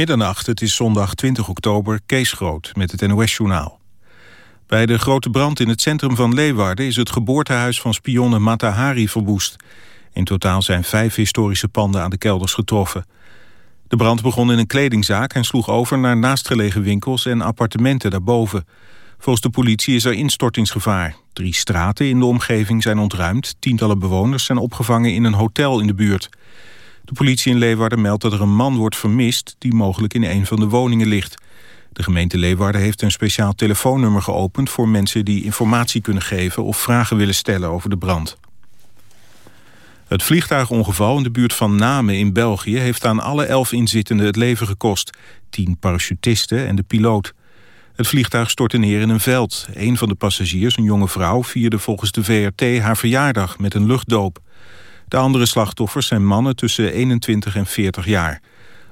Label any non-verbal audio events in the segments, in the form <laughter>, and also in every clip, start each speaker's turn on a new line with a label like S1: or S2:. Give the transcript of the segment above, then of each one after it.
S1: Middernacht, het is zondag 20 oktober, Kees Groot met het NOS-journaal. Bij de grote brand in het centrum van Leeuwarden... is het geboortehuis van spionne Mata Hari verwoest. In totaal zijn vijf historische panden aan de kelders getroffen. De brand begon in een kledingzaak en sloeg over naar naastgelegen winkels en appartementen daarboven. Volgens de politie is er instortingsgevaar. Drie straten in de omgeving zijn ontruimd. Tientallen bewoners zijn opgevangen in een hotel in de buurt. De politie in Leeuwarden meldt dat er een man wordt vermist... die mogelijk in een van de woningen ligt. De gemeente Leeuwarden heeft een speciaal telefoonnummer geopend... voor mensen die informatie kunnen geven of vragen willen stellen over de brand. Het vliegtuigongeval in de buurt van Namen in België... heeft aan alle elf inzittenden het leven gekost. Tien parachutisten en de piloot. Het vliegtuig stortte neer in een veld. Een van de passagiers, een jonge vrouw, vierde volgens de VRT haar verjaardag met een luchtdoop. De andere slachtoffers zijn mannen tussen 21 en 40 jaar.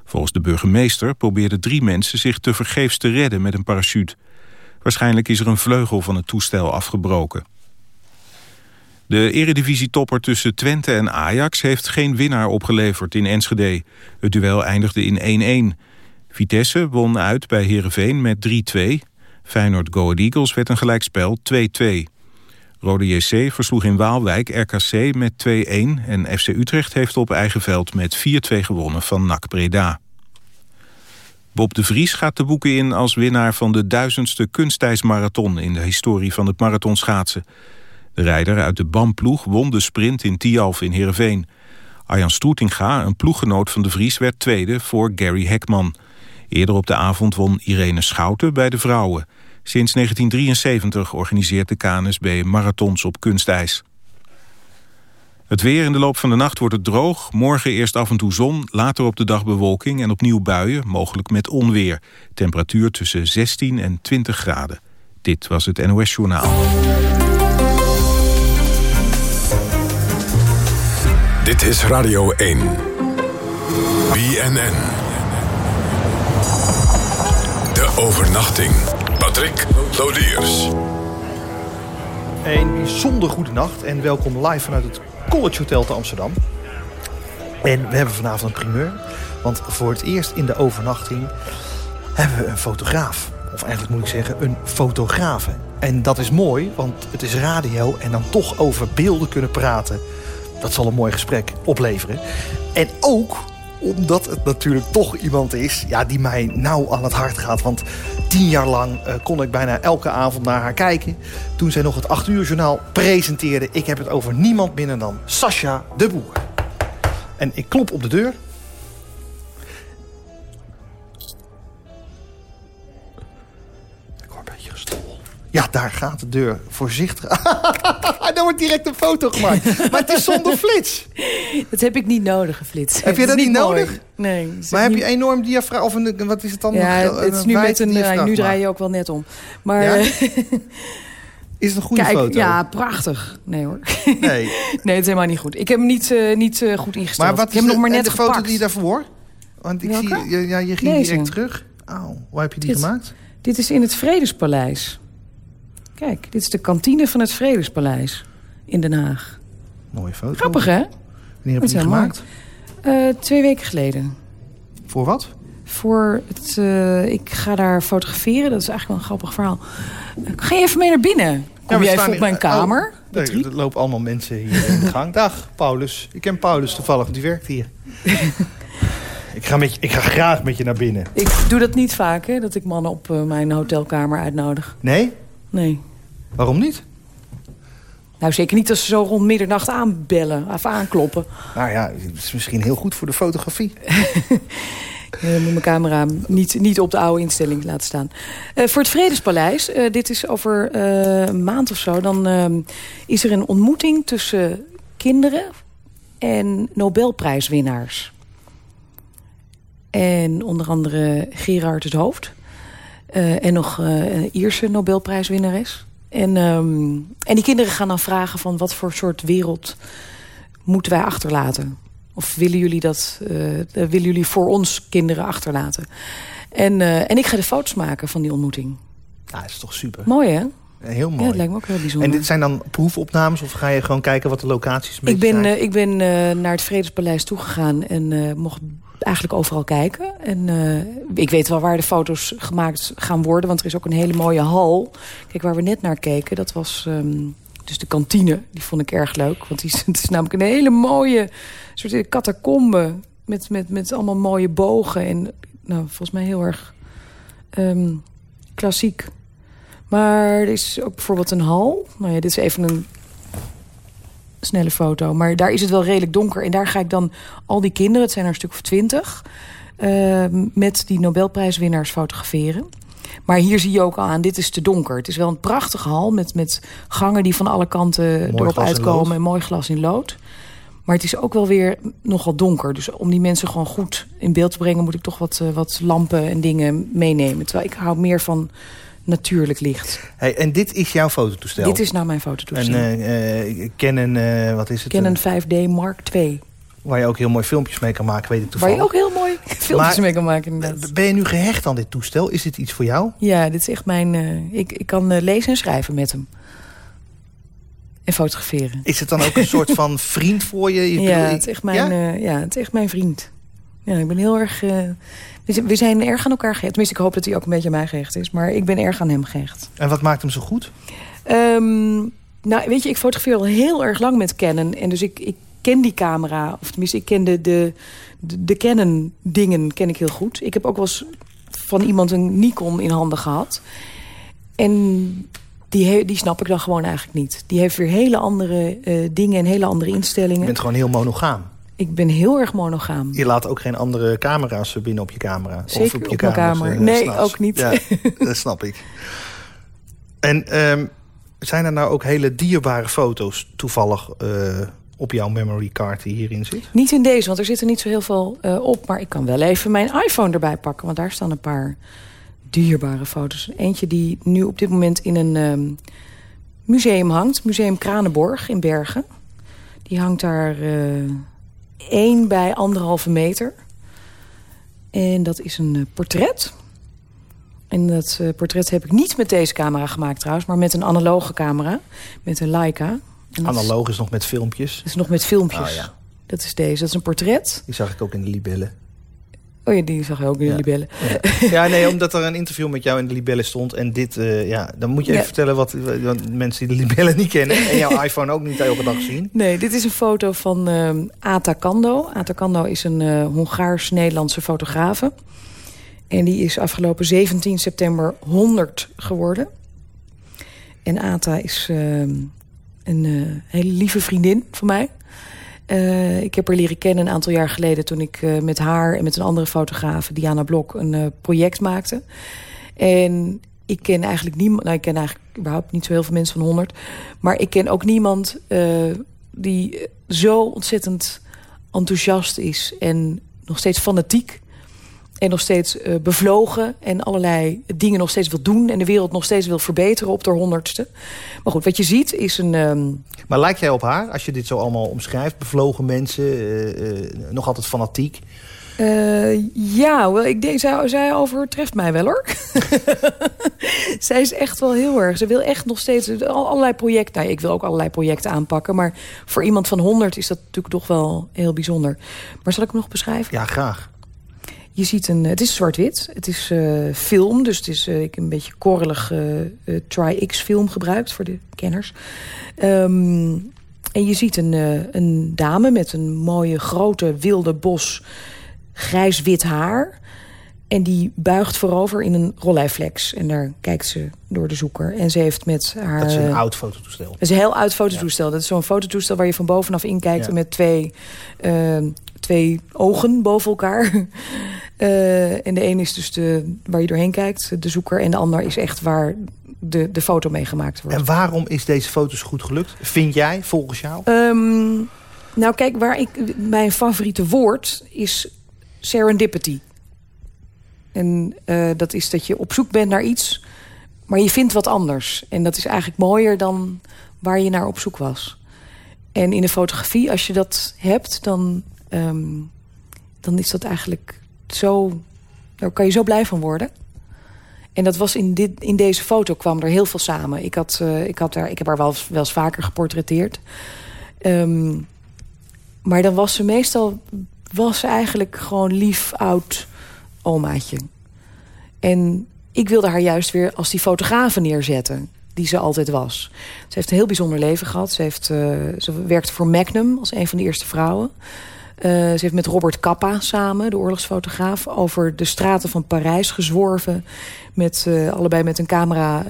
S1: Volgens de burgemeester probeerden drie mensen zich te vergeefs te redden met een parachute. Waarschijnlijk is er een vleugel van het toestel afgebroken. De eredivisietopper tussen Twente en Ajax heeft geen winnaar opgeleverd in Enschede. Het duel eindigde in 1-1. Vitesse won uit bij Heerenveen met 3-2. Feyenoord Go Eagles werd een gelijkspel 2-2. Rode JC versloeg in Waalwijk RKC met 2-1... en FC Utrecht heeft op eigen veld met 4-2 gewonnen van NAC Breda. Bob de Vries gaat de boeken in als winnaar van de duizendste kunstijsmarathon... in de historie van het marathonschaatsen. De rijder uit de BAM-ploeg won de sprint in Tialf in Heerenveen. Arjan Stroetinga, een ploeggenoot van de Vries, werd tweede voor Gary Hekman. Eerder op de avond won Irene Schouten bij de vrouwen... Sinds 1973 organiseert de KNSB marathons op kunstijs. Het weer in de loop van de nacht wordt het droog. Morgen eerst af en toe zon, later op de dag bewolking en opnieuw buien, mogelijk met onweer. Temperatuur tussen 16 en 20 graden. Dit was het NOS Journaal.
S2: Dit is Radio 1. BNN. De overnachting. Patrick Lodiers.
S3: Een bijzonder goede nacht en welkom live vanuit het College Hotel te Amsterdam. En we hebben vanavond een primeur. Want voor het eerst in de overnachting hebben we een fotograaf. Of eigenlijk moet ik zeggen een fotografe. En dat is mooi, want het is radio en dan toch over beelden kunnen praten. Dat zal een mooi gesprek opleveren. En ook omdat het natuurlijk toch iemand is ja, die mij nauw aan het hart gaat. Want tien jaar lang uh, kon ik bijna elke avond naar haar kijken. Toen zij nog het 8 uur journaal presenteerde. Ik heb het over niemand minder dan Sascha de Boer. En ik klop op de deur. Ja, daar gaat de deur voorzichtig. <laughs> Daar wordt direct een foto gemaakt. Maar het is zonder flits.
S4: Dat heb ik niet nodig, geflitst.
S3: Heb je dat niet, nodig?
S4: Nee.
S3: Maar heb je enorm diafragma? Of een, wat is het dan?
S4: Ja,
S3: nog,
S4: het is nu met een... Ja, nu draai je ook wel net om. Maar...
S3: Ja? <laughs> Is het een goede
S4: Kijk,
S3: foto?
S4: Ja, prachtig. Nee hoor. <laughs>
S3: Nee.
S4: nee, het is helemaal niet goed. Ik heb hem niet, uh, niet uh, goed ingesteld.
S3: Maar wat
S4: ik heb hem nog maar net
S3: de
S4: gepakt.
S3: foto die je daarvoor? Want ik
S4: Welke?
S3: zie, ja, je ging
S4: Deze.
S3: direct terug. Auw, waar heb je die
S4: Dit.
S3: gemaakt?
S4: Dit is in het Vredespaleis. Kijk, dit is de kantine van het Vredespaleis in Den Haag.
S3: Mooie foto.
S4: Grappig, hè?
S3: Wanneer heb je die gemaakt?
S4: Uh, twee weken geleden.
S3: Voor wat?
S4: Voor het, uh, ik ga daar fotograferen. Dat is eigenlijk wel een grappig verhaal. Ga je even mee naar binnen? Kom jij op mijn kamer?
S3: Oh, nee, er lopen allemaal mensen hier in de <laughs> gang. Dag, Paulus. Ik ken Paulus toevallig, die werkt hier. <laughs> ik, ga met je, ik ga graag met je naar binnen.
S4: Ik doe dat niet vaak, hè? Dat ik mannen op uh, mijn hotelkamer uitnodig.
S3: Nee?
S4: Nee.
S3: Waarom niet?
S4: Nou, zeker niet als ze zo rond middernacht aanbellen of aankloppen.
S3: Nou ja, het is misschien heel goed voor de fotografie.
S4: Uh, <laughs> moet mijn camera niet, niet op de oude instelling laten staan. Uh, voor het Vredespaleis, uh, dit is over een maand of zo... dan is er een ontmoeting tussen kinderen en Nobelprijswinnaars. En onder andere Gerard het Hoofd. en nog een Ierse Nobelprijswinnares. En, um, en die kinderen gaan dan vragen van wat voor soort wereld moeten wij achterlaten. Of willen jullie dat, uh, willen jullie voor ons kinderen achterlaten? En, uh, en ik ga de foto's maken van die ontmoeting.
S3: Ja, dat is toch super.
S4: Mooi, hè?
S3: Heel mooi.
S4: Ja, dat lijkt me ook heel bijzonder.
S3: En dit zijn dan proefopnames of ga je gewoon kijken wat de locaties
S4: ik ben,
S3: zijn?
S4: uh, ik ben uh, naar het Vredespaleis toegegaan en mocht eigenlijk overal kijken. En ik weet wel waar de foto's gemaakt gaan worden, want er is ook een hele mooie hal. Kijk, waar we net naar keken, dat was um, dus de kantine. Die vond ik erg leuk, want die, <laughs> het is namelijk een hele mooie soort catacombe met, met, met allemaal mooie bogen. En nou, volgens mij heel erg um, klassiek. Maar er is ook bijvoorbeeld een hal. Nou ja, dit is even een snelle foto. Maar daar is het wel redelijk donker. En daar ga ik dan al die kinderen, het zijn er een stuk of twintig... Uh, met die Nobelprijswinnaars fotograferen. Maar hier zie je ook al aan, dit is te donker. Het is wel een prachtige hal met, met gangen die van alle kanten
S3: mooi
S4: erop uitkomen. En mooi glas in lood. Maar het is ook wel weer nogal donker. Dus om die mensen gewoon goed in beeld te brengen... moet ik toch wat, uh, wat lampen en dingen meenemen. Terwijl ik hou meer van natuurlijk licht.
S3: Hey, en dit is jouw fototoestel?
S4: Dit is nou mijn fototoestel.
S3: En uh, Canon, uh, wat is het?
S4: Canon 5D Mark II.
S3: Waar je ook heel mooi filmpjes mee kan maken, weet ik toevallig.
S4: Waar je ook heel mooi <laughs> filmpjes
S3: maar,
S4: mee kan maken, inderdaad.
S3: Ben je nu gehecht aan dit toestel? Is dit iets voor jou?
S4: Ja, dit is echt mijn... Uh, ik, ik kan lezen en schrijven met hem. En fotograferen.
S3: Is het dan ook een <laughs> soort van vriend voor je? je
S4: ja, het is echt mijn, ja? ja? het is echt mijn vriend. Ja, ik ben heel erg... we zijn erg aan elkaar gehecht. Tenminste, ik hoop dat hij ook een beetje aan mij gehecht is. Maar ik ben erg aan hem gehecht.
S3: En wat maakt hem zo goed?
S4: Um, nou, weet je, ik fotografeer al heel erg lang met Canon. En dus ik, ik ken die camera. Of tenminste, ik ken de, de, de, Canon dingen ken ik heel goed. Ik heb ook wel eens van iemand een Nikon in handen gehad. En die, die snap ik dan gewoon eigenlijk niet. Die heeft weer hele andere uh, dingen en hele andere instellingen.
S3: Je bent gewoon heel monogaam.
S4: Ik ben heel erg monogaam.
S3: Je laat ook geen andere camera's binnen op je camera?
S4: Zeker
S3: of op, je
S4: op mijn kamer. Uh, nee, ook niet.
S3: Ja, <laughs> dat snap ik. En um, zijn er nou ook hele dierbare foto's toevallig uh, op jouw memory card die hierin zit?
S4: Niet in deze, want er zitten niet zo heel veel uh, op. Maar ik kan wel even mijn iPhone erbij pakken. Want daar staan een paar dierbare foto's. Eentje die nu op dit moment in een um, museum hangt. Museum Kranenborg in Bergen. Die hangt daar uh, één bij anderhalve meter. En dat is een uh, portret. En dat uh, portret heb ik niet met deze camera gemaakt trouwens... maar met een analoge camera, met een Leica.
S3: En Analoog is, is nog met filmpjes?
S4: Is nog met filmpjes.
S3: Ah, ja.
S4: Dat is deze, dat is een portret.
S3: Die zag ik ook in de libellen.
S4: Oh ja, die zag je ook in de libellen.
S3: Ja. ja, nee, omdat er een interview met jou in de libellen stond. En dit, uh, ja, dan moet je even
S4: Ja.
S3: vertellen wat mensen die de libellen niet kennen. En jouw <laughs> iPhone ook niet elke dag zien.
S4: Nee, dit is een foto van ehm Ata Kando. Ata Kando is een eh, Hongaars-Nederlandse fotografe. En die is afgelopen 17 september 100 geworden. En Ata is een eh, hele lieve vriendin van mij. Uh, ik heb haar leren kennen een aantal jaar geleden... toen ik uh, met haar en met een andere fotograaf, Diana Blok, een uh, project maakte. En ik ken eigenlijk niemand... Nou, ik ken eigenlijk überhaupt niet zo heel veel mensen van 100. Maar ik ken ook niemand die zo ontzettend enthousiast is... en nog steeds fanatiek en nog steeds uh, bevlogen en allerlei dingen nog steeds wil doen... en de wereld nog steeds wil verbeteren op de honderdste. Maar goed, wat je ziet is een... Um...
S3: Maar lijkt jij op haar, als je dit zo allemaal omschrijft? Bevlogen mensen, uh, uh, nog altijd fanatiek?
S4: ja, wel, ik denk, zij, zij overtreft mij wel hoor. <laughs> zij is echt wel heel erg. Ze wil echt nog steeds allerlei projecten... Nou, ik wil ook allerlei projecten aanpakken... maar voor iemand van 100 is dat natuurlijk toch wel heel bijzonder. Maar zal ik hem nog beschrijven?
S3: Ja, graag.
S4: Je ziet een, het is zwart-wit. Het is uh, film, dus het is uh, ik een beetje korrelig uh, Tri-X film gebruikt voor de kenners. Um, en je ziet een, een dame met een mooie grote wilde bos grijs-wit haar. En die buigt voorover in een rolleiflex. En daar kijkt ze door de zoeker. En ze heeft met haar...
S3: Dat is een oud fototoestel.
S4: Dat is een heel oud fototoestel. Ja. Dat is zo'n fototoestel waar je van bovenaf in kijkt... Ja. met twee, uh, twee ogen boven elkaar. <laughs> uh, en de een is dus de, waar je doorheen kijkt, de zoeker. En de ander is echt waar de, de foto mee gemaakt wordt.
S3: En waarom is deze foto zo goed gelukt? Vind jij, volgens jou?
S4: Um, nou kijk, waar ik, mijn favoriete woord is serendipity. En uh, dat is dat je op zoek bent naar iets, maar je vindt wat anders. En dat is eigenlijk mooier dan waar je naar op zoek was. En in de fotografie, als je dat hebt, dan, um, dan is dat eigenlijk zo... Daar kan je zo blij van worden. En dat was in, dit, in deze foto kwam er heel veel samen. Ik, had, uh, ik, had daar, ik heb haar wel, wel eens vaker geportretteerd. Um, maar dan was ze meestal was ze eigenlijk gewoon lief oud omaatje. En ik wilde haar juist weer als die fotografe neerzetten die ze altijd was. Ze heeft een heel bijzonder leven gehad. Ze, heeft, uh, ze werkte voor Magnum als een van de eerste vrouwen. Uh, ze heeft met Robert Capa samen, de oorlogsfotograaf... over de straten van Parijs gezworven. Met, uh, allebei met een camera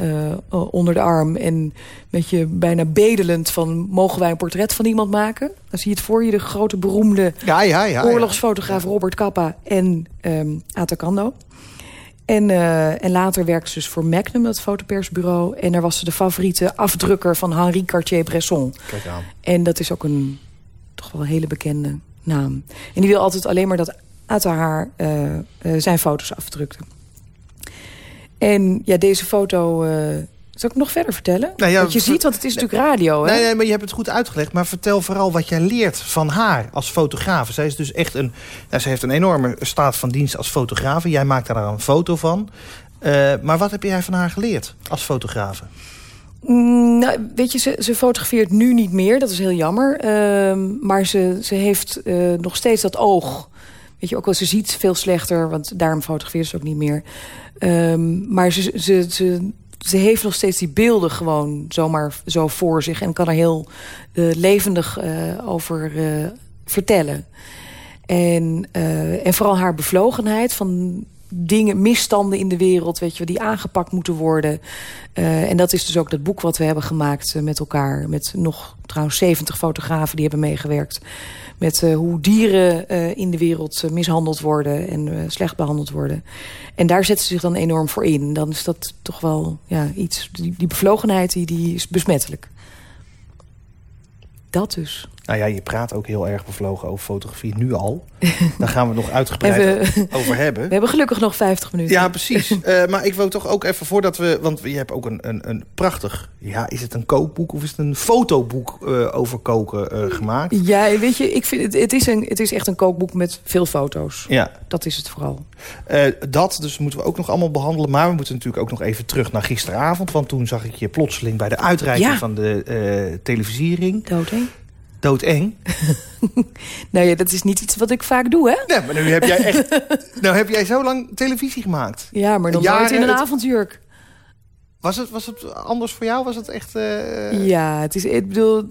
S4: onder de arm. En met je bijna bedelend van... mogen wij een portret van iemand maken? Dan zie je het voor je, de grote beroemde
S3: ja, ja, ja,
S4: oorlogsfotograaf Robert Capa en um, Atacando. En, uh, en later werkte ze dus voor Magnum, dat fotopersbureau. En daar was ze de favoriete afdrukker van Henri Cartier-Bresson.
S3: Kijk aan.
S4: En dat is ook een toch wel een hele bekende naam. En die wil altijd alleen maar dat Atta haar uh, uh, zijn foto's afdrukte. En ja, deze foto... Zal ik nog verder vertellen?
S3: Nou ja,
S4: wat je ziet, want het is natuurlijk radio. Hè?
S3: Nee, nee, maar je hebt het goed uitgelegd. Maar vertel vooral wat jij leert van haar als fotograaf. Zij is dus echt een... Nou, ze heeft een enorme staat van dienst als fotograaf. Jij maakt daar een foto van. Uh, maar wat heb jij van haar geleerd als fotograaf?
S4: Mm, nou, weet je, ze, ze, fotografeert nu niet meer. Dat is heel jammer. Uh, maar ze, ze heeft uh, nog steeds dat oog. Weet je, ook al ze ziet veel slechter. Want daarom fotografeert ze ook niet meer. Um, maar ze... ze, ze ze heeft nog steeds die beelden gewoon zomaar zo voor zich... en kan er heel uh, levendig uh, over vertellen. En, en vooral haar bevlogenheid van dingen, misstanden in de wereld... Weet je, die aangepakt moeten worden. en dat is dus ook dat boek wat we hebben gemaakt met elkaar... met nog trouwens 70 fotografen die hebben meegewerkt... met uh, hoe dieren in de wereld mishandeld worden en slecht behandeld worden. En daar zetten ze zich dan enorm voor in. Dan is dat toch wel ja, iets, die, die bevlogenheid die, die is besmettelijk. Dat dus.
S3: Nou ja, je praat ook heel erg bevlogen over fotografie nu al. <laughs> Daar gaan we het nog uitgebreid we, over hebben.
S4: We hebben gelukkig nog 50 minuten.
S3: Ja, precies. uh, <laughs> maar ik wil toch ook even voordat we... Want je hebt ook een, een, een prachtig... Ja, is het een kookboek of is het een fotoboek uh, over koken uh, gemaakt?
S4: Ja, weet je, ik vind het, het, is een, het is echt een kookboek met veel foto's.
S3: Ja.
S4: Dat is het vooral.
S3: dat, dus moeten we ook nog allemaal behandelen. Maar we moeten natuurlijk ook nog even terug naar gisteravond. Want toen zag ik je plotseling bij de uitreiking
S4: ja.
S3: van de televisiering.
S4: Dood?
S3: Doodeng. <laughs>
S4: nou ja, dat is niet iets wat ik vaak doe, hè?
S3: Nee, maar nu heb jij echt... <laughs> nou heb jij zo lang televisie gemaat.
S4: Ja, maar nog nooit in een het... avondjurk.
S3: Was het, was het anders voor jou? Was het echt... Uh...
S4: Ja, het is... Ik bedoel, uh,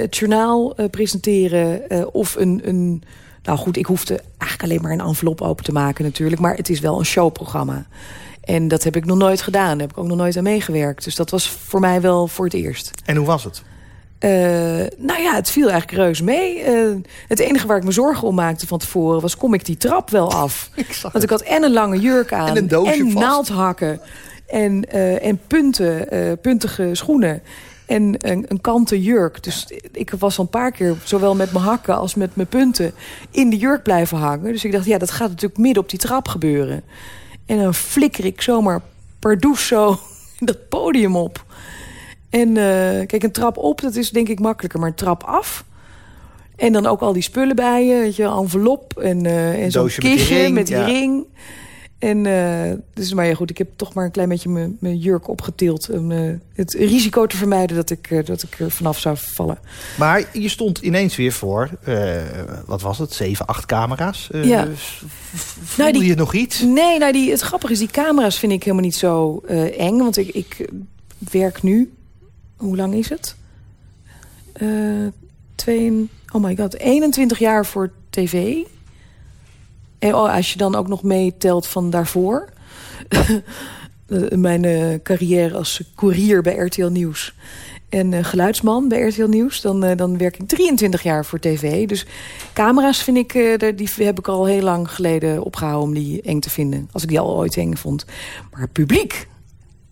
S4: het journaal uh, presenteren of een... een nou goed, ik hoefde eigenlijk alleen maar een envelop open te maken natuurlijk. Maar het is wel een showprogramma. En dat heb ik nog nooit gedaan. Daar heb ik ook nog nooit aan meegewerkt. Dus dat was voor mij wel voor het eerst.
S3: En hoe was het?
S4: Uh, nou ja, het viel eigenlijk reus mee. Uh, het enige waar ik me zorgen om maakte van tevoren... was, kom ik die trap wel af? <laughs>
S3: ik
S4: Want ik had en een lange jurk aan...
S3: En, een doosje
S4: en
S3: vast.
S4: naaldhakken. En, uh, en punten, puntige schoenen. En een, een kanten jurk. Dus ik was al een paar keer, zowel met mijn hakken als met mijn punten... in de jurk blijven hangen. Dus ik dacht, ja, dat gaat natuurlijk midden op die trap gebeuren. En dan flikker ik zomaar pardoes zo <laughs> dat podium op... En uh, kijk, een trap op, dat is denk ik makkelijker. Maar een trap af... En dan ook al die spullen bij je. Weet je, envelop en, uh, en zo'n kistje met die ring. Met die ja. ring. En uh, dus, maar ja, goed, ik heb toch maar een klein beetje mijn jurk opgetild. Om uh, het risico te vermijden dat ik, dat ik er vanaf zou vallen.
S3: Maar je stond ineens weer voor, wat was het, zeven, acht camera's.
S4: ja.
S3: Voelde nou, die, je nog iets?
S4: Nee, nou die, het grappige is, die camera's vind ik helemaal niet zo eng. Want ik, ik werk nu hoe lang is het? Uh, twee, oh my god, 21 jaar voor tv. En oh, als je dan ook nog meetelt van daarvoor. <laughs> Mijn uh, carrière als courier bij RTL Nieuws. En uh, geluidsman bij RTL Nieuws. Dan, dan werk ik 23 jaar voor tv. Dus camera's vind ik, die heb ik al heel lang geleden opgehouden om die eng te vinden. Als ik die al ooit eng vond. Maar publiek,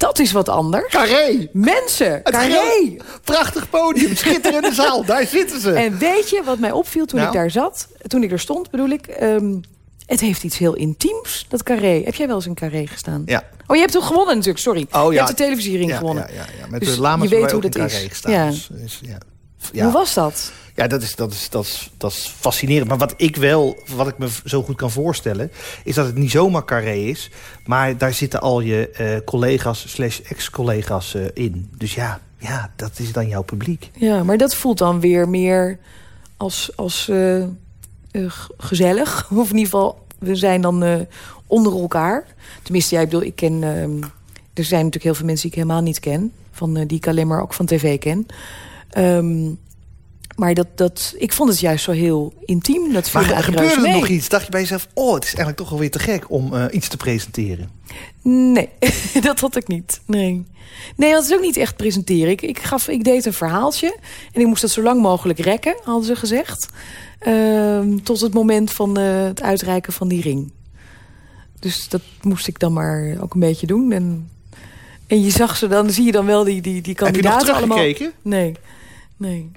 S4: dat is wat anders.
S3: Carré.
S4: Mensen.
S3: Het
S4: Carré.
S3: Prachtig podium. Schitterende <laughs> zaal. Daar zitten ze.
S4: En weet je wat mij opviel toen
S3: nou?
S4: ik daar zat? Toen ik er stond, bedoel ik. Um, het heeft iets heel intiems, dat carré. Heb jij wel eens in carré gestaan?
S3: Ja.
S4: Oh, je hebt toen gewonnen natuurlijk, sorry.
S3: Oh, ja.
S4: Je hebt de televisiering
S3: ja,
S4: gewonnen.
S3: Ja, ja, ja. Met
S4: dus
S3: de Lamas
S4: je weet hoe
S3: dat
S4: is.
S3: Gestaan,
S4: ja.
S3: Dus, dus, ja. Ja.
S4: Hoe was dat?
S3: Ja, dat is, dat, is, dat, is, dat is fascinerend. Maar wat ik wel, wat ik me zo goed kan voorstellen... is dat het niet zomaar carré is... maar daar zitten al je uh, collega's slash ex-collega's uh, in. Dus ja, ja, dat is dan jouw publiek.
S4: Ja, maar dat voelt dan weer meer als, als uh, gezellig. <laughs> Of in ieder geval, we zijn dan onder elkaar. Tenminste, jij ja, bedoel, ik ken... Ehm, er zijn natuurlijk heel veel mensen die ik helemaal niet ken. Van, die ik alleen maar ook van tv ken. Um, maar dat, dat, ik vond het juist zo heel intiem. Dat
S3: maar gebeurde er nog iets? Dacht je bij jezelf, oh, het is eigenlijk toch wel weer te gek om uh, iets te presenteren?
S4: Nee, <laughs> dat had ik niet. Nee. Nee, dat is ook niet echt presenteren. Ik, ik, gaf, ik deed een verhaaltje en ik moest dat zo lang mogelijk rekken, hadden ze gezegd. Uh, tot het moment van uh, het uitreiken van die ring. Dus dat moest ik dan maar ook een beetje doen. En, en je zag ze dan, zie je dan wel die, die, die kandidaten
S3: Heb je nog
S4: allemaal. Nee, nee.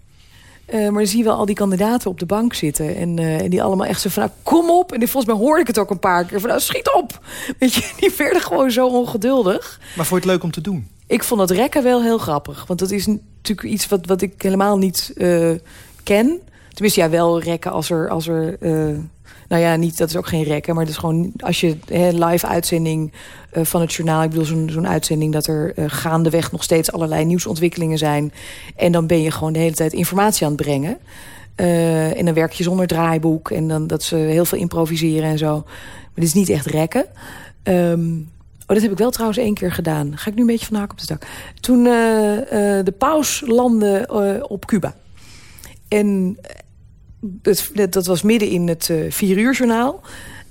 S4: Uh, maar dan zie je wel al die kandidaten op de bank zitten. En, uh, en die allemaal echt zo van, nou, kom op. En volgens mij hoorde ik het ook een paar keer. Van, nou, schiet op. Weet je, <laughs> die werden gewoon zo ongeduldig.
S3: Maar vond je het leuk om te doen?
S4: Ik vond dat rekken wel heel grappig. Want dat is natuurlijk iets wat, wat ik helemaal niet uh, ken. Tenminste, ja, wel rekken als er... Als er nou ja, niet, dat is ook geen rekken. Maar het is gewoon als je he, live uitzending uh, van het journaal. Ik bedoel, zo'n uitzending dat er uh, gaandeweg nog steeds allerlei nieuwsontwikkelingen zijn. En dan ben je gewoon de hele tijd informatie aan het brengen. Uh, en dan werk je zonder draaiboek. En dan dat ze heel veel improviseren en zo. Maar dit is niet echt rekken. Um, Oh, dat heb ik wel trouwens één keer gedaan. Ga ik nu een beetje van haak op de dak. Toen de paus landde op Cuba. En dat, was midden in het uh, vier uur journaal.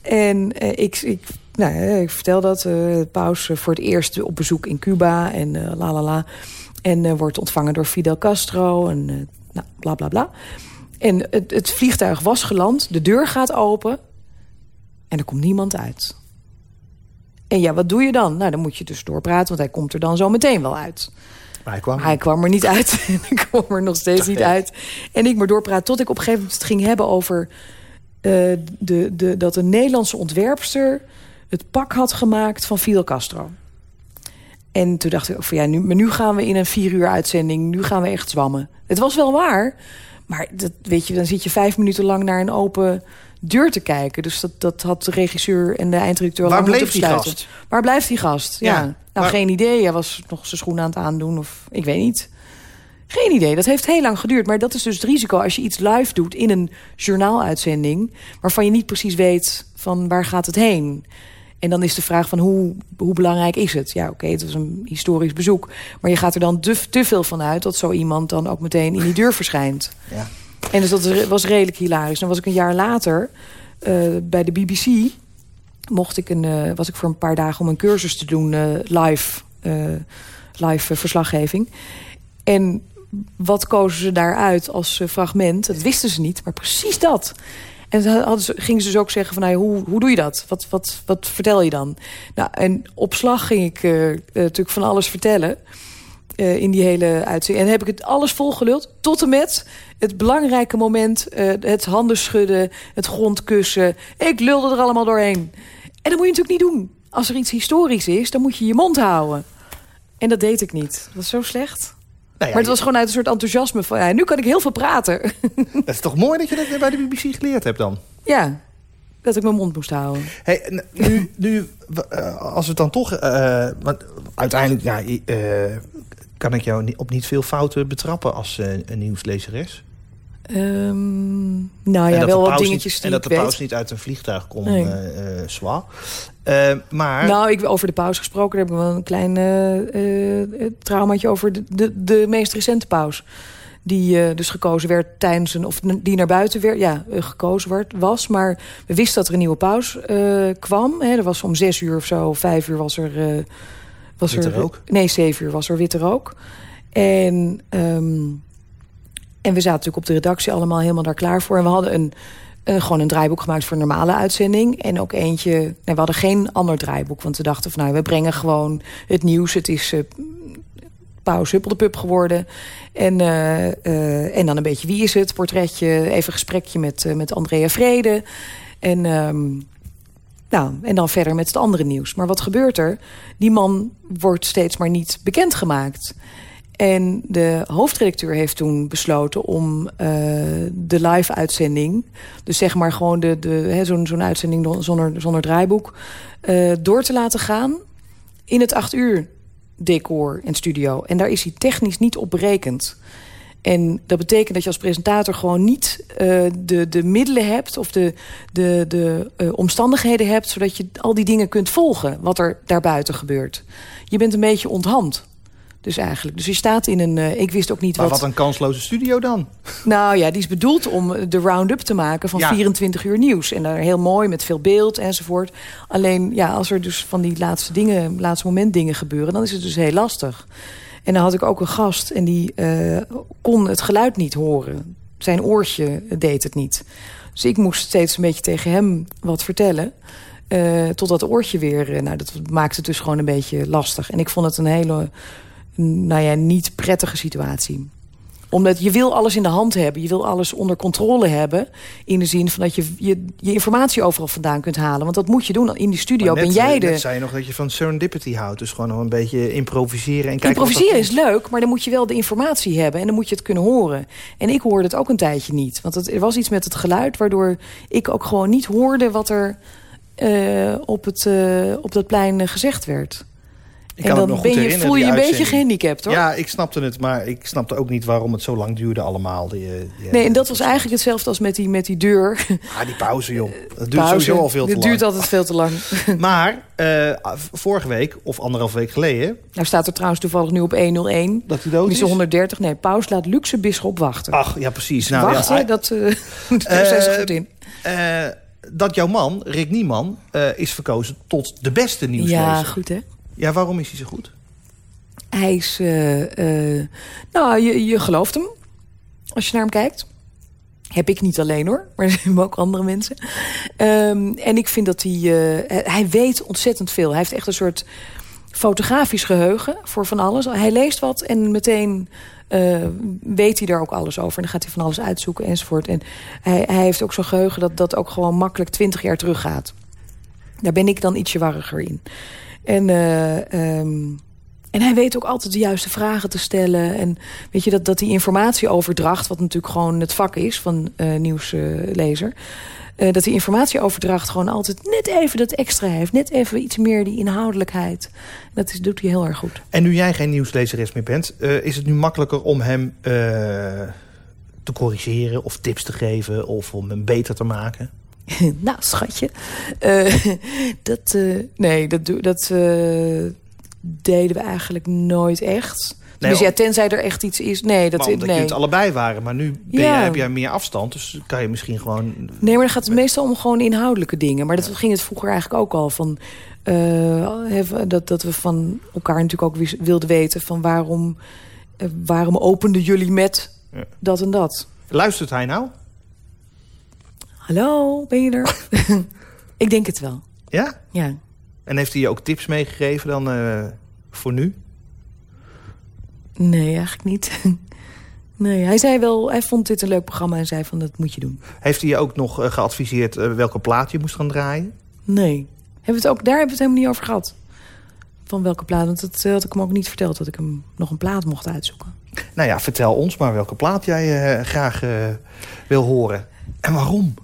S4: En ik, ik, nou, ik vertel dat. Uh, paus voor het eerst op bezoek in Cuba. En la la la. En wordt ontvangen door Fidel Castro. En nou, bla bla bla. En het, het vliegtuig was geland. De deur gaat open. En er komt niemand uit. En ja, wat doe je dan? Nou, dan moet je dus doorpraten, want hij komt er dan zo meteen wel uit.
S3: Maar hij kwam,
S4: hij kwam er niet uit. <laughs> ik kwam er nog steeds niet uit. En ik maar doorpraat tot ik op een gegeven moment het ging hebben over... Uh, de, de, dat een Nederlandse ontwerpster het pak had gemaakt van Fidel Castro. En toen dacht ik van ja, nu, maar nu gaan we in een vier uur uitzending... nu gaan we echt zwammen. Het was wel waar, maar dat, weet je, dan zit je vijf minuten lang naar een open deur te kijken. Dus dat, dat had de regisseur en de eindredacteur
S3: Waar
S4: lang
S3: bleef
S4: moeten
S3: die gast?
S4: Waar blijft die gast? Ja.
S3: Ja,
S4: Nou, geen idee. Hij was nog zijn schoenen aan het aandoen of ik weet niet. Geen idee. Dat heeft heel lang geduurd. Maar dat is dus het risico als je iets live doet in een journaaluitzending... waarvan je niet precies weet van waar gaat het heen. En dan is de vraag van hoe, hoe belangrijk is het? Ja, oké, het was een historisch bezoek. Maar je gaat er dan te, te veel van uit... dat zo iemand dan ook meteen in die deur verschijnt.
S3: Ja.
S4: En dus dat was redelijk hilarisch. Dan was ik een jaar later eh, bij de BBC. Mocht ik een, eh, was ik voor een paar dagen om een cursus te doen eh, live, live verslaggeving. En wat kozen ze daaruit als fragment? Dat wisten ze niet, maar precies dat. En dan ze, gingen ze dus ook zeggen van, nou, ja, hoe, hoe doe je dat? Wat, wat, wat vertel je dan? Nou, en op slag ging ik natuurlijk van alles vertellen eh, in die hele uitzending. En heb ik het alles volgeluld tot en met het belangrijke moment... eh, het handen schudden, het grondkussen. Ik lulde er allemaal doorheen. En dat moet je natuurlijk niet doen. Als er iets historisch is, dan moet je je mond houden. En dat deed ik niet. Dat was zo slecht.
S3: Nou ja,
S4: maar het was gewoon uit een soort enthousiasme van... Ja, nu kan ik heel veel praten. <laughs>
S3: Dat is toch mooi dat je dat bij de BBC geleerd hebt dan?
S4: ja, dat ik mijn mond moest houden.
S3: Hey, nu, nu eh, als we het dan toch... eh, want uiteindelijk ja, eh, kan ik jou op niet veel fouten betrappen als eh, een nieuwslezeres.
S4: Ehm, nou ja, wel wat dingetjes
S3: niet,
S4: die
S3: En dat de
S4: weet.
S3: paus niet uit een vliegtuig komt,
S4: Nee.
S3: eh eh, zwa. Eh, maar...
S4: Nou, ik, over de paus gesproken, daar heb ik wel een klein traumaatje over de, de, de meest recente paus. Die dus gekozen werd tijdens een, of die naar buiten werd, ja, gekozen werd, was. Maar we wisten dat er een nieuwe paus kwam. Hè, er was om zes uur of zo, vijf uur was er. Was
S3: Witte
S4: er
S3: rook?
S4: Nee, zeven uur was er witte rook. En, ehm, en we zaten natuurlijk op de redactie allemaal helemaal daar klaar voor. En we hadden een, een, gewoon een draaiboek gemaakt voor een normale uitzending. En ook eentje... Nee, we hadden geen ander draaiboek. Want we dachten van, nou, we brengen gewoon het nieuws. Het is eh Paus Huppeldepup geworden. En, eh, eh, en dan een beetje wie is het, portretje. Even een gesprekje met, met Andrea Vrede. En... ehm, nou, en dan verder met het andere nieuws. Maar wat gebeurt er? Die man wordt steeds maar niet bekendgemaakt. En de hoofdredacteur heeft toen besloten om uh, de live-uitzending... dus zeg maar gewoon de, de, zo'n zo'n uitzending zonder, zonder draaiboek... Uh, door te laten gaan in het acht uur decor en studio. En daar is hij technisch niet op berekend. En dat betekent dat je als presentator gewoon niet uh, de, de middelen hebt... of de, de, de uh, omstandigheden hebt... zodat je al die dingen kunt volgen, wat er daarbuiten gebeurt. Je bent een beetje onthand. Dus eigenlijk. Dus je staat in een... Uh, ik wist ook niet
S3: maar
S4: wat...
S3: wat een kansloze studio dan? <laughs>
S4: Nou ja, die is bedoeld om de round-up te maken van ja. 24 uur nieuws. En daar heel mooi met veel beeld enzovoort. Alleen ja, als er dus van die laatste dingen, laatste moment dingen gebeuren... dan is het dus heel lastig. En dan had ik ook een gast en die uh, kon het geluid niet horen. Zijn oortje deed het niet. Dus ik moest steeds een beetje tegen hem wat vertellen. Uh, tot dat oortje weer... nou, dat maakte het dus gewoon een beetje lastig. En ik vond het een hele nou ja, niet prettige situatie. Omdat je wil alles in de hand hebben. Je wil alles onder controle hebben. In de zin van dat je je, je informatie overal vandaan kunt halen. Want dat moet je doen in die studio.
S3: Net,
S4: ben jij de...
S3: net zei je nog dat je van serendipity houdt. Dus gewoon nog een beetje improviseren. En kijken
S4: improviseren is leuk, maar dan moet je wel de informatie hebben. En dan moet je het kunnen horen. En ik hoorde het ook een tijdje niet. Want het, er was iets met het geluid... waardoor ik ook gewoon niet hoorde wat er uh, op, het, uh, op dat plein gezegd werd.
S3: Ik
S4: en dan ben je, voel je een beetje gehandicapt, hoor.
S3: Ja, ik snapte het, maar ik snapte ook niet waarom het zo lang duurde allemaal. Die,
S4: die, nee, en dat was eigenlijk hetzelfde als met die, met die deur.
S3: Ah, die pauze, joh. <laughs> Dat duurt pauze, sowieso al veel te
S4: lang.
S3: Het
S4: duurt altijd veel te lang. <laughs>
S3: maar uh, vorige week, of anderhalf week geleden...
S4: Nou staat er trouwens toevallig nu op 101.
S3: Dat hij dood is?
S4: 130. Nee, Paus laat luxe bisschop wachten.
S3: Ach, ja, precies.
S4: Nou, wachten, ja, dat, uh, daar zijn ze goed in.
S3: Uh, dat jouw man, Rick Nieman, is verkozen tot de beste nieuwslezer.
S4: Ja, goed hè.
S3: Ja, waarom is hij zo goed?
S4: Hij is... Uh, uh, nou, je, je gelooft hem. Als je naar hem kijkt. Heb ik niet alleen hoor, maar er zijn ook andere mensen. Um, en ik vind dat hij... Uh, hij weet ontzettend veel. Hij heeft echt een soort fotografisch geheugen voor van alles. Hij leest wat en meteen weet hij daar ook alles over. En dan gaat hij van alles uitzoeken enzovoort. En hij, hij heeft ook zo'n geheugen dat dat ook gewoon makkelijk twintig jaar teruggaat. Daar ben ik dan ietsje warriger in. En, uh, um, en hij weet ook altijd de juiste vragen te stellen. En weet je, dat, dat die informatieoverdracht... wat natuurlijk gewoon het vak is van uh, nieuwslezer... Uh, dat die informatieoverdracht gewoon altijd net even dat extra heeft. Net even iets meer die inhoudelijkheid. Dat is, doet hij heel erg goed.
S3: En nu jij geen nieuwslezeres meer bent... Is het nu makkelijker om hem te corrigeren... of tips te geven of om hem beter te maken? <laughs>
S4: nou, schatje. Uh, <laughs> dat, uh, nee, dat, dat uh, deden we eigenlijk nooit echt. Nee, dus ja, tenzij er echt iets is. Nee, dat
S3: maar omdat
S4: nee.
S3: je het allebei waren. Maar nu ben ja. heb jij meer afstand. Dus kan je misschien gewoon...
S4: Nee, maar dan gaat het meestal om gewoon inhoudelijke dingen. Maar dat ja. ging het vroeger eigenlijk ook al. Van, dat, dat we van elkaar natuurlijk ook wilden weten... van waarom, waarom openden jullie met ja. dat en dat.
S3: Luistert hij nou?
S4: Hallo, ben je er? <laughs> ik denk het wel.
S3: Ja?
S4: Ja.
S3: En heeft hij je ook tips meegegeven dan uh, voor nu?
S4: Nee, eigenlijk niet. <laughs> nee, hij zei wel, hij vond dit een leuk programma en zei van dat moet je doen.
S3: Heeft hij je ook nog uh, geadviseerd uh, welke plaat je moest gaan draaien?
S4: Nee. Hebben we het ook, daar hebben we het helemaal niet over gehad. Van welke plaat, want dat had ik hem ook niet verteld... dat ik hem nog een plaat mocht uitzoeken.
S3: Nou ja, vertel ons maar welke plaat jij graag wil horen. En waarom?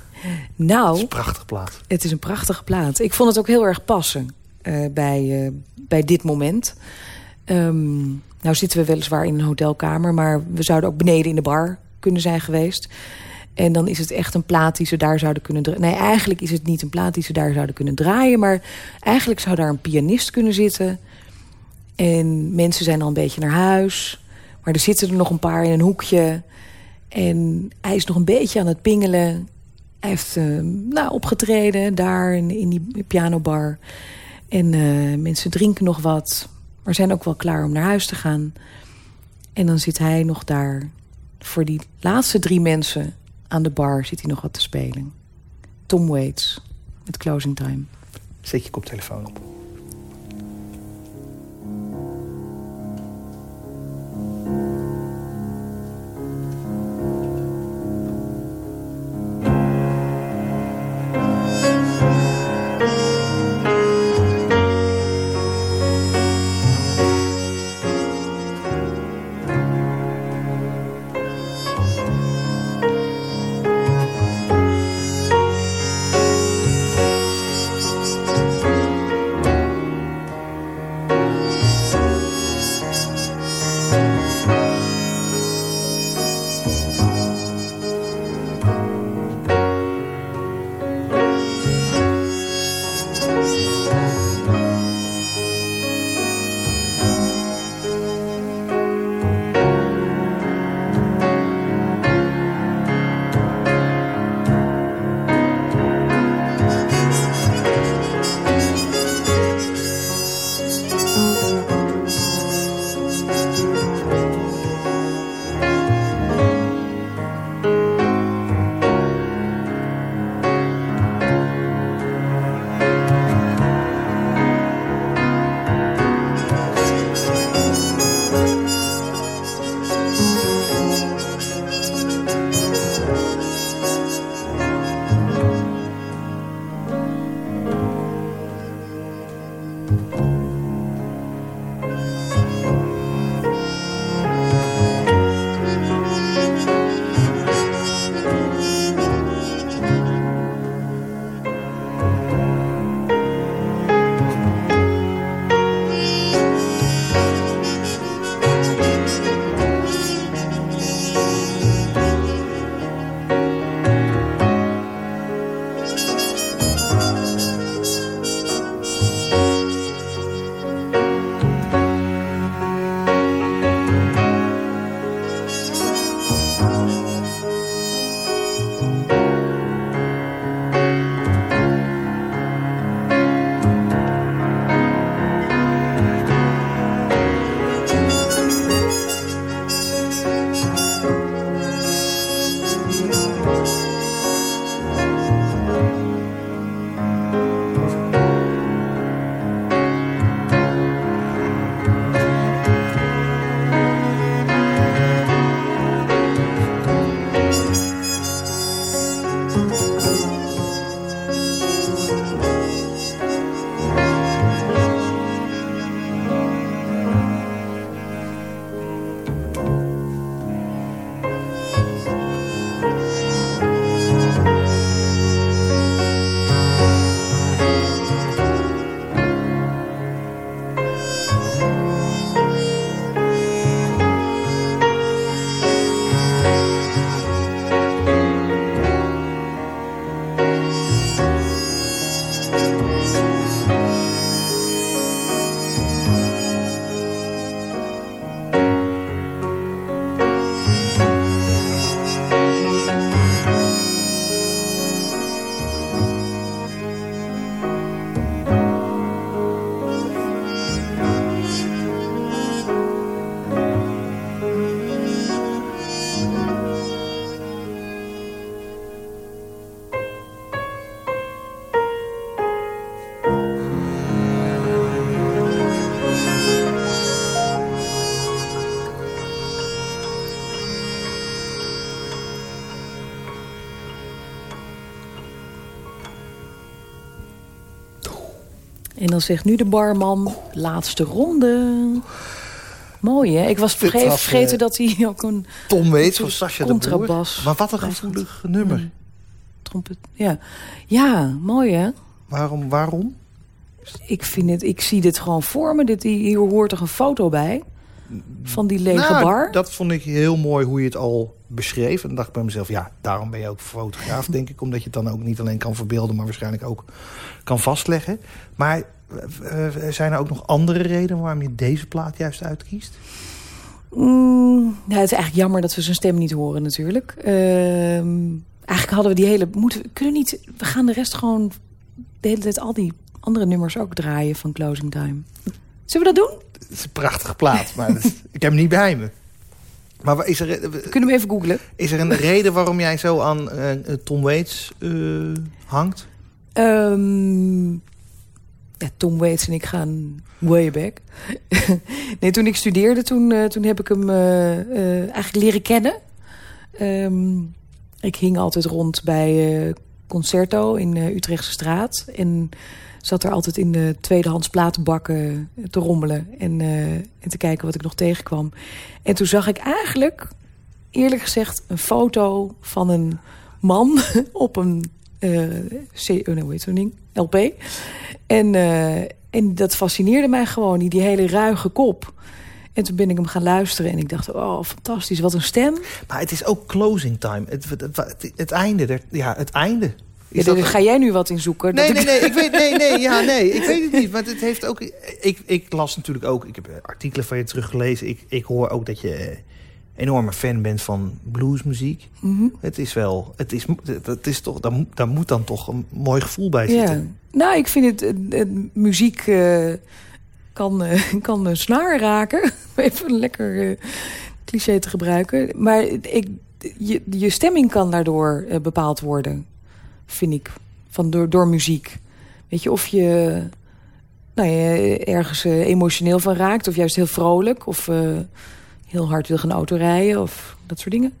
S3: <laughs>
S4: nou,
S3: het is een prachtige plaat.
S4: Het is een prachtige plaat. Ik vond het ook heel erg passen uh, bij, uh, bij dit moment. Um, nou zitten we weliswaar in een hotelkamer... maar we zouden ook beneden in de bar kunnen zijn geweest. En dan is het echt een plaat die ze daar zouden kunnen draaien. Nee, eigenlijk is het niet een plaat die ze daar zouden kunnen draaien... maar eigenlijk zou daar een pianist kunnen zitten. En mensen zijn al een beetje naar huis. Maar er zitten er nog een paar in een hoekje... En hij is nog een beetje aan het pingelen. Hij heeft uh, nou, opgetreden daar in, in die pianobar. En uh, mensen drinken nog wat. Maar zijn ook wel klaar om naar huis te gaan. En dan zit hij nog daar. Voor die laatste drie mensen aan de bar zit hij nog wat te spelen. Tom Waits met Closing Time.
S3: Zet je koptelefoon op.
S4: En dan zegt nu de barman, laatste ronde. Mooi, hè? Ik was vergeten
S3: eh,
S4: dat hij ook een
S3: Tom Waits van
S4: soort
S3: Sascha de Boer. Maar wat een gevoelig nummer.
S4: Mm. trompet... Ja, ja mooi, hè?
S3: Waarom? waarom?
S4: Ik, vind het, ik zie dit gewoon voor me. Dit, hier hoort toch een foto bij? Van die lege
S3: Nou,
S4: bar?
S3: Dat vond ik heel mooi hoe je het al beschreef. En dacht ik bij mezelf, ja, daarom ben je ook fotograaf, <laughs> denk ik. Omdat je het dan ook niet alleen kan verbeelden, maar waarschijnlijk ook kan vastleggen. Maar eh, eh, zijn er ook nog andere redenen waarom je deze plaat juist uitkiest?
S4: Mm, nou, het is eigenlijk jammer dat we zijn stem niet horen natuurlijk. Ehm, eigenlijk hadden we die hele... Moeten kunnen we niet... We gaan de rest gewoon de hele tijd al die andere nummers ook draaien van Closing Time. Zullen we dat doen?
S3: Het is een prachtige plaat, maar <laughs> ik heb hem niet bij me. Maar is er,
S4: Kunnen we even googlen?
S3: is er een <laughs> reden waarom jij zo aan eh, eh, Tom Waits eh, hangt?
S4: Ehm, ja, Tom Waits en ik gaan way back. <laughs> nee, toen ik studeerde, toen, eh, toen heb ik hem eh, eh, eigenlijk leren kennen. Ehm, ik hing altijd rond bij eh, Concerto in eh, Utrechtse straat. En zat er altijd in de tweedehands platenbakken te rommelen. En, eh, en te kijken wat ik nog tegenkwam. En toen zag ik eigenlijk, eerlijk gezegd, een foto van een man <laughs> op een eh, C, oh? LP. En, eh, en dat fascineerde mij gewoon, die, die hele ruige kop. En toen ben ik hem gaan luisteren en ik dacht, oh, fantastisch, wat een stem.
S3: Maar het is ook closing time. Het, het, het, einde. Ja, het einde.
S4: Ja,
S3: dat-
S4: ga jij nu wat in zoeken?
S3: Nee,
S4: Dat
S3: nee,
S4: ik-
S3: nee, ik weet, nee, nee, ja, <laughs> nee, ik weet het niet. Maar het heeft ook, ik, ik las natuurlijk ook, ik heb eh, artikelen van je teruggelezen. Ik, ik hoor ook dat je eh, enorme fan bent van bluesmuziek.
S4: Mhm.
S3: Het is wel, het is, het is toch, daar, moet- daar moet dan toch een mooi gevoel bij
S4: Ja.
S3: zitten.
S4: Nou, ik vind het, het- het muziek eh, kan, <laughs> kan een snaar raken. <laughs> Even een lekker cliché te gebruiken. Maar ik, je, je stemming kan daardoor bepaald worden, vind ik. Van door, door muziek. Weet je, of je nou, ergens eh, emotioneel van raakt, of juist heel vrolijk, of eh, heel hard wil gaan autorijden, of dat soort dingen.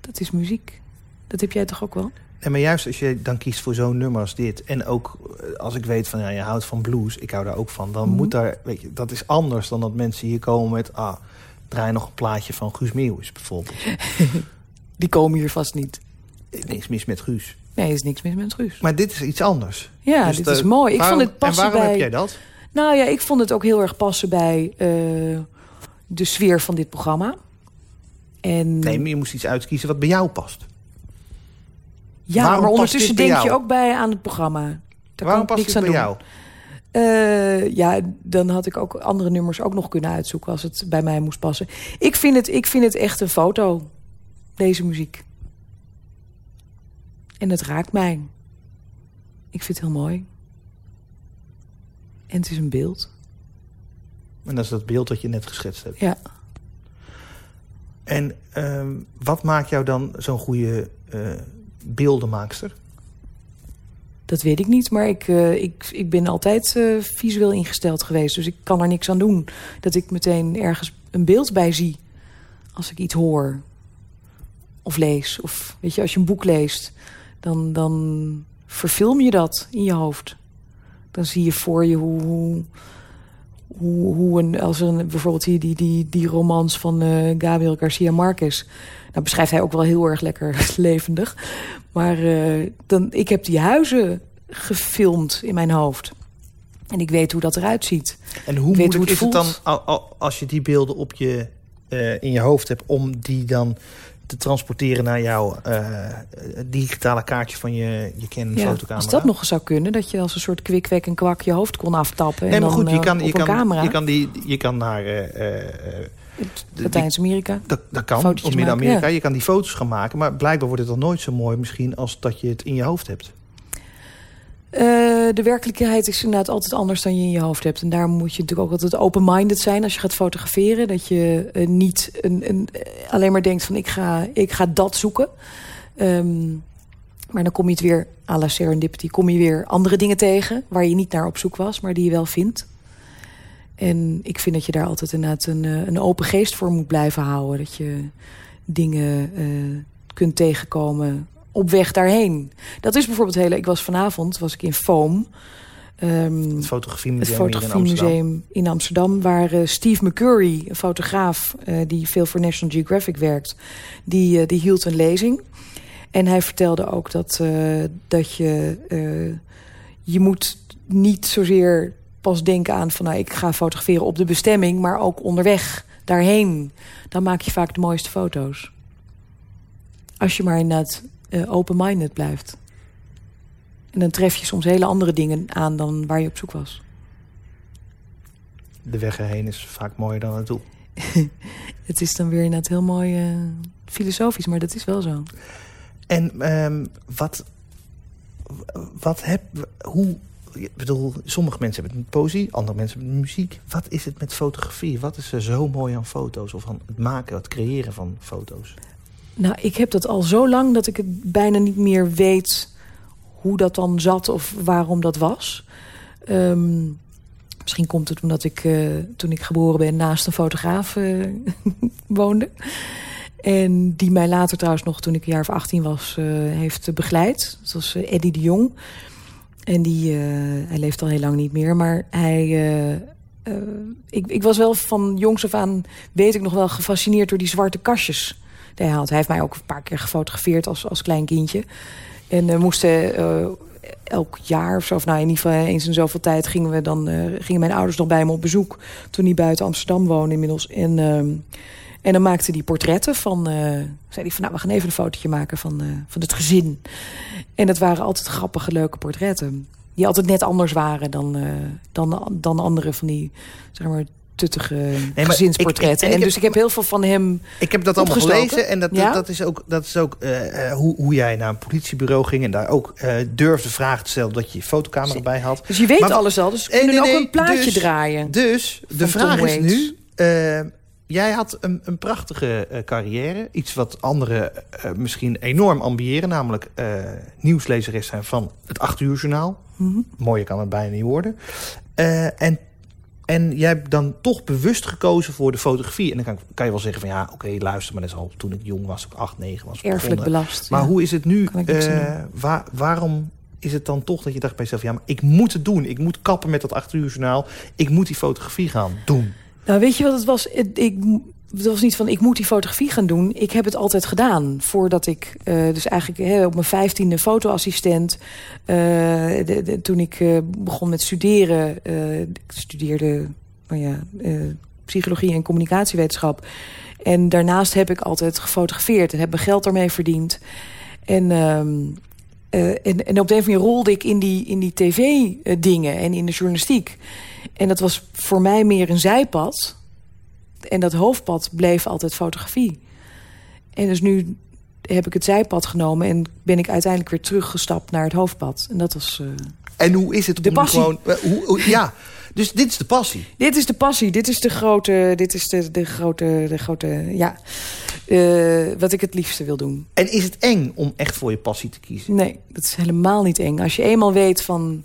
S4: Dat is muziek. Dat heb jij toch ook wel?
S3: Nee, maar juist als je dan kiest voor zo'n nummer als dit... en ook eh, als ik weet van ja, je houdt van blues, ik hou daar ook van... dan
S4: Mhm.
S3: moet daar, weet je, dat is anders dan dat mensen hier komen met... ah, draai nog een plaatje van Guus Meeuwis bijvoorbeeld. <laughs>
S4: Die komen hier vast niet.
S3: Niks mis met Guus.
S4: Nee, er is niks mis met Guus.
S3: Maar dit is iets anders.
S4: Ja,
S3: Dus
S4: dit
S3: de-
S4: is mooi. Ik
S3: waarom-
S4: vond het passen
S3: En waarom
S4: bij...
S3: heb jij dat?
S4: Nou ja, ik vond het ook heel erg passen bij eh, de sfeer van dit programma. En
S3: Nee, maar je moest iets uitkiezen wat bij jou past.
S4: ja,
S3: waarom
S4: maar
S3: past
S4: ondertussen
S3: dit bij
S4: denk je ook bij aan het programma. Daar
S3: waarom
S4: kan ik
S3: past
S4: niks
S3: dit
S4: aan
S3: bij
S4: doen.
S3: jou?
S4: Eh, ja, dan had ik ook andere nummers ook nog kunnen uitzoeken als het bij mij moest passen. Ik vind het, ik vind het echt een foto, deze muziek. En het raakt mij. Ik vind het heel mooi. En het is een beeld.
S3: En dat is dat beeld dat je net geschetst hebt.
S4: Ja.
S3: En ehm, wat maakt jou dan zo'n goede eh, beeldenmaakster?
S4: Dat weet ik niet, maar ik, eh, ik, ik ben altijd eh, visueel ingesteld geweest. Dus ik kan er niks aan doen dat ik meteen ergens een beeld bij zie. Als ik iets hoor of lees. Of weet je, als je een boek leest, dan, dan verfilm je dat in je hoofd. Dan zie je voor je hoe, hoe, hoe, hoe een, als er een, bijvoorbeeld die, die, die, die romans van eh, Gabriel Garcia Marquez. Nou beschrijft hij ook wel heel erg lekker <laughs> levendig. Maar eh, dan, ik heb die huizen gefilmd in mijn hoofd. En ik weet hoe dat eruit ziet.
S3: En hoe
S4: weet
S3: moeilijk
S4: hoe het
S3: is het dan
S4: voelt.
S3: al- als je die beelden op je, eh, in je hoofd hebt... om die dan te transporteren naar jouw eh, digitale kaartje van je, je Canon
S4: Ja,
S3: fotocamera?
S4: als dat nog eens zou kunnen, dat je als een soort kwikwek en kwak je hoofd kon aftappen. En
S3: Nee, maar
S4: dan,
S3: goed, je
S4: eh,
S3: kan, je kan,
S4: camera.
S3: je kan, die, je kan naar... eh,
S4: Latijns-Amerika.
S3: dat, dat kan, of Midden-Amerika. Je kan die foto's gaan maken, maar blijkbaar wordt het dan nooit zo mooi misschien... als dat je het in je hoofd hebt.
S4: Eh, de werkelijkheid is inderdaad altijd anders dan je in je hoofd hebt. En daar moet je natuurlijk ook altijd open-minded zijn als je gaat fotograferen. Dat je eh, niet een, een, eh, alleen maar denkt van ik ga, ik ga dat zoeken. Ehm, maar dan kom je het weer, à la serendipity, kom je weer andere dingen tegen... waar je niet naar op zoek was, maar die je wel vindt. En ik vind dat je daar altijd inderdaad een, een open geest voor moet blijven houden. Dat je dingen kunt tegenkomen op weg daarheen. Dat is bijvoorbeeld hele... Ik was vanavond was ik in Foam. ehm,
S3: Het fotografiemuseum
S4: het
S3: in Amsterdam.
S4: fotografiemuseum in Amsterdam... waar eh, Steve McCurry, een fotograaf eh, die veel voor National Geographic werkt... die, eh, die hield een lezing. En hij vertelde ook dat, dat je... je moet niet zozeer pas denken aan van... Nou, ik ga fotograferen op de bestemming, maar ook onderweg daarheen. Dan maak je vaak de mooiste foto's. Als je maar inderdaad eh, open-minded blijft. En dan tref je soms hele andere dingen aan dan waar je op zoek was.
S3: De weg erheen is vaak mooier dan het doel. <laughs>
S4: Het is dan weer inderdaad heel mooi eh, filosofisch, maar dat is wel zo.
S3: En ehm, wat, wat heb, hoe, ik bedoel, sommige mensen hebben het met poëzie, andere mensen hebben het met muziek. Wat is het met fotografie? Wat is er zo mooi aan foto's of aan het maken, het creëren van foto's?
S4: Nou, ik heb dat al zo lang dat ik het bijna niet meer weet hoe dat dan zat of waarom dat was. Ehm, misschien komt het omdat ik eh, toen ik geboren ben naast een fotograaf eh, <laughs> woonde. En die mij later trouwens nog, toen ik een jaar of 18 was, eh, heeft begeleid. Dat was Eddie de Jong. En die, hij leeft al heel lang niet meer, maar hij... ik, ik was wel van jongs af aan, weet ik nog wel, gefascineerd door die zwarte kastjes die hij heeft mij ook een paar keer gefotografeerd als, als klein kindje. En we moesten eh, elk jaar of zo, of nou in ieder geval eens in zoveel tijd... gingen, we dan, eh, gingen mijn ouders nog bij me op bezoek... toen hij buiten Amsterdam woonde inmiddels. En, ehm, en dan maakte hij portretten van... eh, zei hij van, nou, we gaan even een fotootje maken van, van het gezin. En dat waren altijd grappige, leuke portretten. Die altijd net anders waren dan, eh, dan, dan andere van die, zeg maar, tuttige
S3: maar
S4: gezinsportretten.
S3: en
S4: dus ik heb heel veel van hem...
S3: Ik heb dat allemaal
S4: Opgestoken?
S3: gelezen en dat,
S4: Ja?
S3: dat is ook, dat is ook eh, eh, hoe, hoe jij naar een politiebureau ging... en daar ook eh, durfde vragen te stellen dat je je fotocamera bij had.
S4: Dus je weet
S3: Maar-
S4: alles al, dus we
S3: Nee,
S4: kunnen
S3: nee,
S4: ook een plaatje
S3: dus-
S4: draaien.
S3: Dus de vraag is nu... eh, jij had een, een prachtige eh, carrière. Iets wat anderen eh, misschien enorm ambiëren. Namelijk eh, nieuwslezeres zijn van het 8 uur journaal.
S4: Mhm.
S3: Mooier kan het bijna niet worden. Eh, en, En jij hebt dan toch bewust gekozen voor de fotografie. En dan kan, kan je wel zeggen van ja, oké, luister, maar dat is al toen ik jong was, ik 8, 9 was.
S4: Erfelijk belast.
S3: Maar hoe is het nu? Uh, waar, waarom is het dan toch dat je dacht bij jezelf... ja, maar ik moet het doen. Ik moet kappen met dat acht uur journaal. Ik moet die fotografie gaan doen.
S4: Nou, weet je wat het was? Ik, het was niet van, ik moet die fotografie gaan doen. Ik heb het altijd gedaan. Voordat ik, uh, dus eigenlijk op mijn vijftiende fotoassistent... Uh, toen ik uh, begon met studeren... ik studeerde nou ja, psychologie en communicatiewetenschap. En daarnaast heb ik altijd gefotografeerd. En heb mijn geld ermee verdiend. En... Ehm, en, en op de een of andere rolde ik in die, in die tv-dingen en in de journalistiek. En dat was voor mij meer een zijpad. En dat hoofdpad bleef altijd fotografie. En dus nu heb ik het zijpad genomen... en ben ik uiteindelijk weer teruggestapt naar het hoofdpad. En dat was... Uh,
S3: en hoe is het
S4: de passie.
S3: gewoon... Hoe, hoe, ja, dus dit is de passie.
S4: Dit is de passie. Dit is de grote... Dit is de, de grote... De grote ja. Uh, wat ik het liefste wil doen.
S3: En is het eng om echt voor je passie te kiezen?
S4: Nee, dat is helemaal niet eng. Als je eenmaal weet van,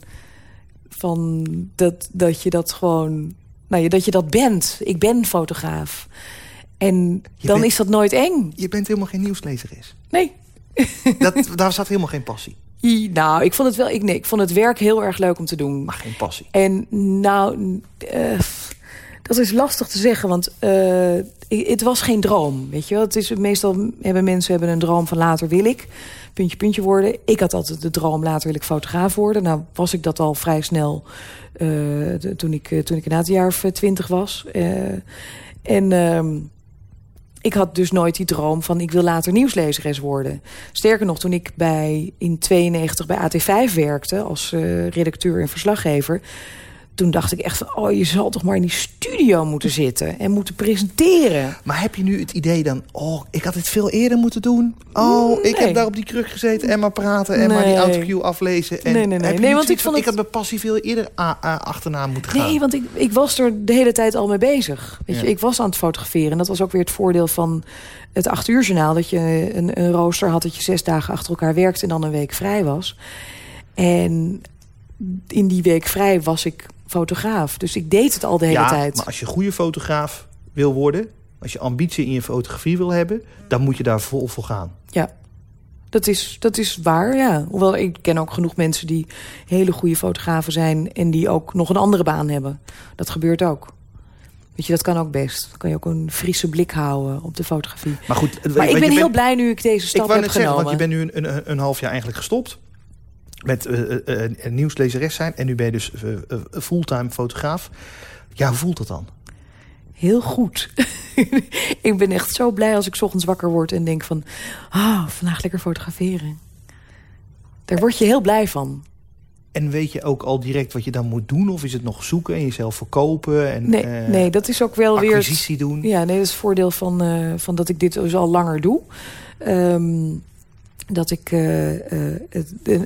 S4: van dat, dat je dat gewoon... Nou, dat je dat bent. Ik ben fotograaf. En dan is dat nooit eng.
S3: Je bent helemaal geen nieuwslezeres.
S4: Nee. <laughs>
S3: Dat, daar zat helemaal geen passie.
S4: Nou, ik vond het wel. Ik, nee, ik vond het werk heel erg leuk om te doen.
S3: Maar geen passie.
S4: En nou, uh, dat is lastig te zeggen, want uh, het was geen droom. Weet je wel? Het is, meestal hebben mensen hebben een droom van later wil ik puntje, puntje worden. Ik had altijd de droom later wil ik fotograaf worden. Nou was ik dat al vrij snel uh, toen, ik, toen ik een jaar of twintig was. en ehm, ik had dus nooit die droom van ik wil later nieuwslezeres worden. Sterker nog, toen ik bij, in 92 bij AT5 werkte als redacteur en verslaggever toen dacht ik echt van, oh, je zal toch maar in die studio moeten zitten en moeten presenteren.
S3: Maar heb je nu het idee dan, oh, ik had dit veel eerder moeten doen? Oh, ik heb daar op die kruk gezeten en maar praten en maar die autocue aflezen. En
S4: nee, nee, nee. nee want ik, vond
S3: ik had mijn passie veel eerder achterna moeten gaan.
S4: Nee, want ik, ik was er de hele tijd al mee bezig. Weet je, ik was aan het fotograferen. En dat was ook weer het voordeel van het acht uur journaal. Dat je een, een rooster had dat je zes dagen achter elkaar werkte en dan een week vrij was. En in die week vrij was ik fotograaf. Dus ik deed het al de hele
S3: ja,
S4: tijd.
S3: maar als je goede fotograaf wil worden... als je ambitie in je fotografie wil hebben... dan moet je daar vol voor gaan.
S4: Ja, dat is, dat is waar, ja. Hoewel ik ken ook genoeg mensen die hele goede fotografen zijn... en die ook nog een andere baan hebben. Dat gebeurt ook. Weet je, dat kan ook best. Dan kan je ook een frisse blik houden op de fotografie.
S3: Maar goed,
S4: maar ik ben heel blij nu ik deze stap
S3: heb
S4: genomen.
S3: Zeggen, want je bent nu een, een, een half jaar eigenlijk gestopt met uh, uh, nieuwslezeres zijn. En nu ben je dus fulltime fotograaf. Ja, hoe voelt dat dan?
S4: Heel goed. <laughs> ik ben echt zo blij als ik ochtends wakker word en denk van... ah, vandaag lekker fotograferen. Daar word je heel blij van.
S3: En weet je ook al direct wat je dan moet doen? Of is het nog zoeken en jezelf verkopen? En,
S4: nee, nee, dat is ook wel weer...
S3: Acquisitie doen?
S4: Ja, nee, dat is het voordeel van, uh, van dat ik dit dus al langer doe. Um, dat ik, uh, uh,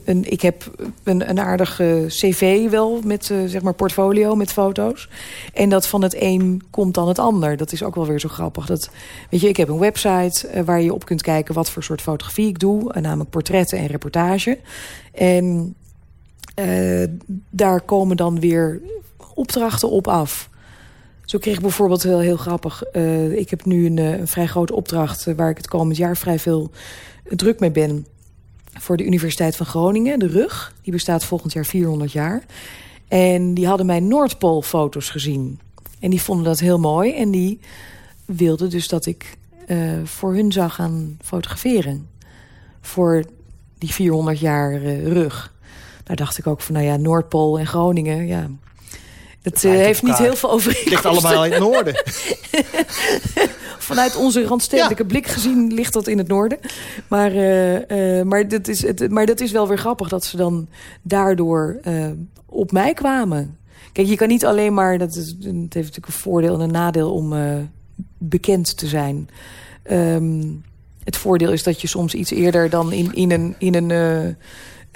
S4: een, ik heb een, een aardige cv wel met uh, zeg maar portfolio met foto's. En dat van het een komt dan het ander. Dat is ook wel weer zo grappig. Dat, weet je, ik heb een website waar je op kunt kijken wat voor soort fotografie ik doe. namelijk portretten en reportage. En daar komen dan weer opdrachten op af. Zo kreeg ik bijvoorbeeld heel, heel grappig. ik heb nu een, een vrij grote opdracht waar ik het komend jaar vrij veel druk mee ben voor de Universiteit van Groningen, de RUG. Die bestaat volgend jaar 400 jaar. En die hadden mijn Noordpoolfoto's gezien. En die vonden dat heel mooi. En die wilden dus dat ik voor hun zou gaan fotograferen. Voor die 400 jaar rug. Daar dacht ik ook van, nou ja, Noordpool en Groningen, ja... Het uh, heeft niet heel veel over. Het
S3: ligt allemaal in het noorden. <laughs>
S4: vanuit onze randstedelijke blik gezien ligt dat in het noorden. Maar, uh, uh, maar, dat is het, maar dat is wel weer grappig dat ze dan daardoor op mij kwamen. Kijk, je kan niet alleen maar... Dat, is, het heeft natuurlijk een voordeel en een nadeel om bekend te zijn. Um, het voordeel is dat je soms iets eerder dan in, in een... In een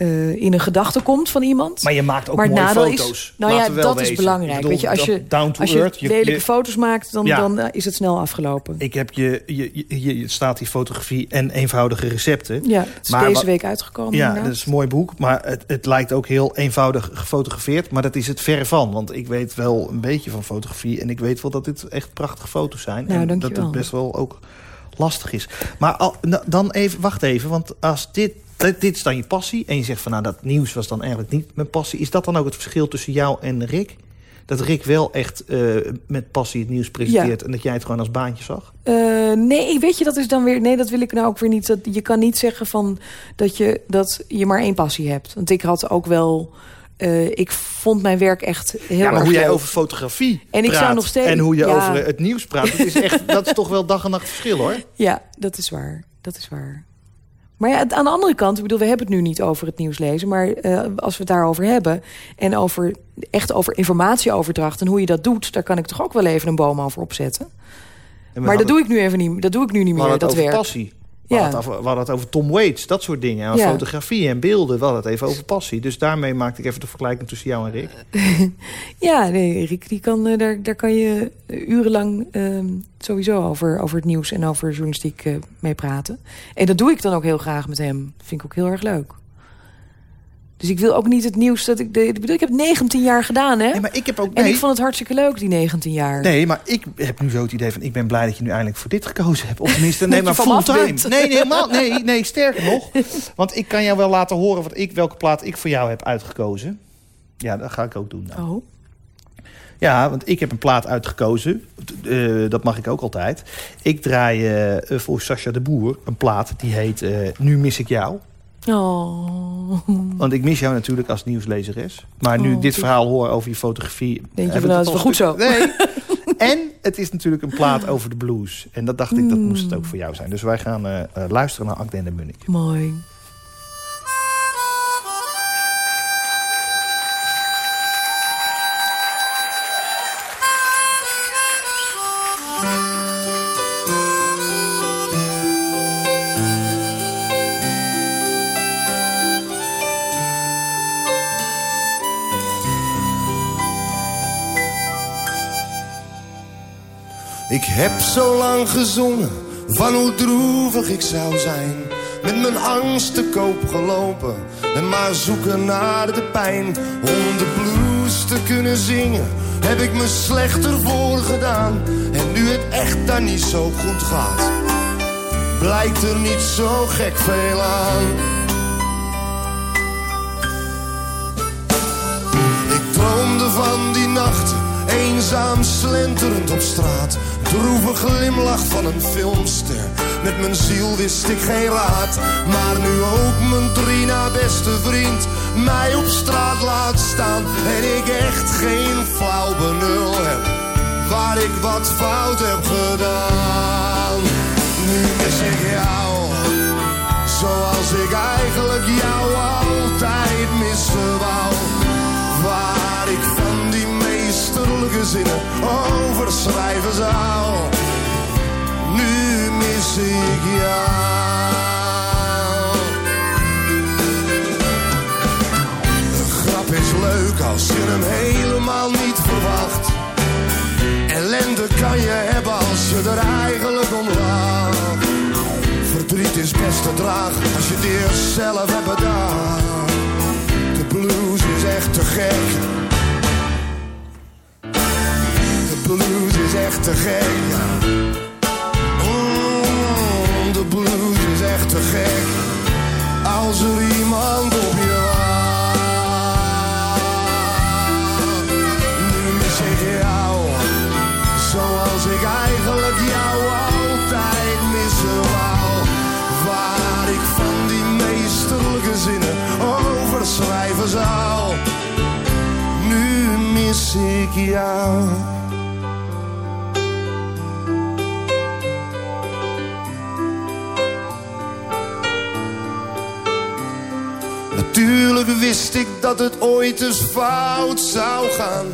S4: uh, in een gedachte komt van iemand.
S3: Maar je maakt ook maar mooie foto's.
S4: Is, nou ja, dat is belangrijk. Bedoel, Weet je, als je, als je lelijke je, foto's maakt, dan, ja. dan uh, is het snel afgelopen.
S3: Ik heb je, je, je, je staat die fotografie en eenvoudige recepten.
S4: Ja, het is maar deze week uitgekomen.
S3: Ja, dat is een mooi boek. Maar het, het lijkt ook heel eenvoudig gefotografeerd. Maar dat is het verre van. Want ik weet wel een beetje van fotografie. En ik weet wel dat dit echt prachtige foto's zijn.
S4: Nou,
S3: en dat het best wel ook lastig is. Maar al, dan even, wacht even. Want als dit dit is dan je passie. En je zegt van nou dat nieuws was dan eigenlijk niet mijn passie. Is dat dan ook het verschil tussen jou en Rick? Dat Rick wel echt uh, met passie het nieuws presenteert... en dat jij het gewoon als baantje zag?
S4: Uh, nee, weet je, dat is dan weer... Nee, dat wil ik nou ook weer niet. Dat, je kan niet zeggen van dat je, dat je maar één passie hebt. Want ik had ook wel... Uh, ik vond mijn werk echt heel Ja,
S3: maar hoe jij over fotografie en praat... Ik zou nog steeds, en hoe je over het nieuws praat... Dat is, echt, dat is toch wel dag en nacht verschil, hoor.
S4: Ja, dat is waar. Dat is waar. Maar ja, aan de andere kant, ik bedoel, we hebben het nu niet over het nieuws lezen... maar uh, als we het daarover hebben en over, echt over informatieoverdracht... en hoe je dat doet, daar kan ik toch ook wel even een boom over opzetten. Maar dat doe ik nu even niet, dat doe ik nu niet meer, dat werk.
S3: passie. We, ja. hadden het over, Tom Waits, dat soort dingen. En fotografie en beelden, we hadden het even over passie. Dus daarmee maakte ik even de vergelijking tussen jou en Rick. <laughs>
S4: ja, nee, Rick, die kan, eh, daar, daar kan je urenlang uh, sowieso over, over het nieuws en over journalistiek uh, mee praten. En dat doe ik dan ook heel graag met hem. vind ik ook heel erg leuk. Dus ik wil ook niet het nieuws dat ik... De, ik bedoel, ik heb 19 jaar gedaan, hè?
S3: Nee, maar ik heb ook...
S4: En ik vond het hartstikke leuk, die 19 jaar.
S3: Nee, maar ik heb nu zo het idee van... ik ben blij dat je nu eindelijk voor dit gekozen hebt. Of tenminste, <laughs> nee, maar fulltime. Nee, nee, helemaal, nee, nee, sterker nog. Want ik kan jou wel laten horen wat ik, welke plaat ik voor jou heb uitgekozen. Ja, dat ga ik ook doen.
S4: Nou. Oh.
S3: Ja, want ik heb een plaat uitgekozen. Uh, dat mag ik ook altijd. Ik draai uh, voor Sascha de Boer een plaat die heet uh, Nu mis ik jou.
S4: Oh.
S3: Want ik mis jou natuurlijk als nieuwslezeres. Maar nu oh, dit verhaal hoor over je fotografie...
S4: Denk je van, nou, is wel goed zo.
S3: Nee. <laughs> en het is natuurlijk een plaat over de blues. En dat dacht ik, dat moest het ook voor jou zijn. Dus wij gaan uh, luisteren naar Akde en Munnik.
S4: Mooi.
S5: Ik heb zo lang gezongen van hoe droevig ik zou zijn. Met mijn angst te koop gelopen en maar zoeken naar de pijn. Om de blues te kunnen zingen heb ik me slechter voor gedaan. En nu het echt daar niet zo goed gaat, blijkt er niet zo gek veel aan. Ik droomde van die nachten, eenzaam slenterend op straat droeve glimlach van een filmster. Met mijn ziel wist ik geen raad. Maar nu ook mijn Trina beste vriend mij op straat laat staan. En ik echt geen flauw benul heb waar ik wat fout heb gedaan. Nu mis ik jou, zoals ik eigenlijk jou altijd missen wou. Meesterlijke zinnen over schrijven zou ik jou. Een grap is leuk als je hem helemaal niet verwacht. Ellende kan je hebben als je er eigenlijk om lacht. Verdriet is best te dragen als je het eerst zelf hebt bedacht. De blues is echt te gek. De blues is echt te gek blues is echt te gek als er iemand op je wacht. Nu mis ik jou, zoals ik eigenlijk jou altijd missen wou. Waar ik van die meesterlijke zinnen over schrijven zou. Nu mis ik jou. Natuurlijk wist ik dat het ooit eens fout zou gaan.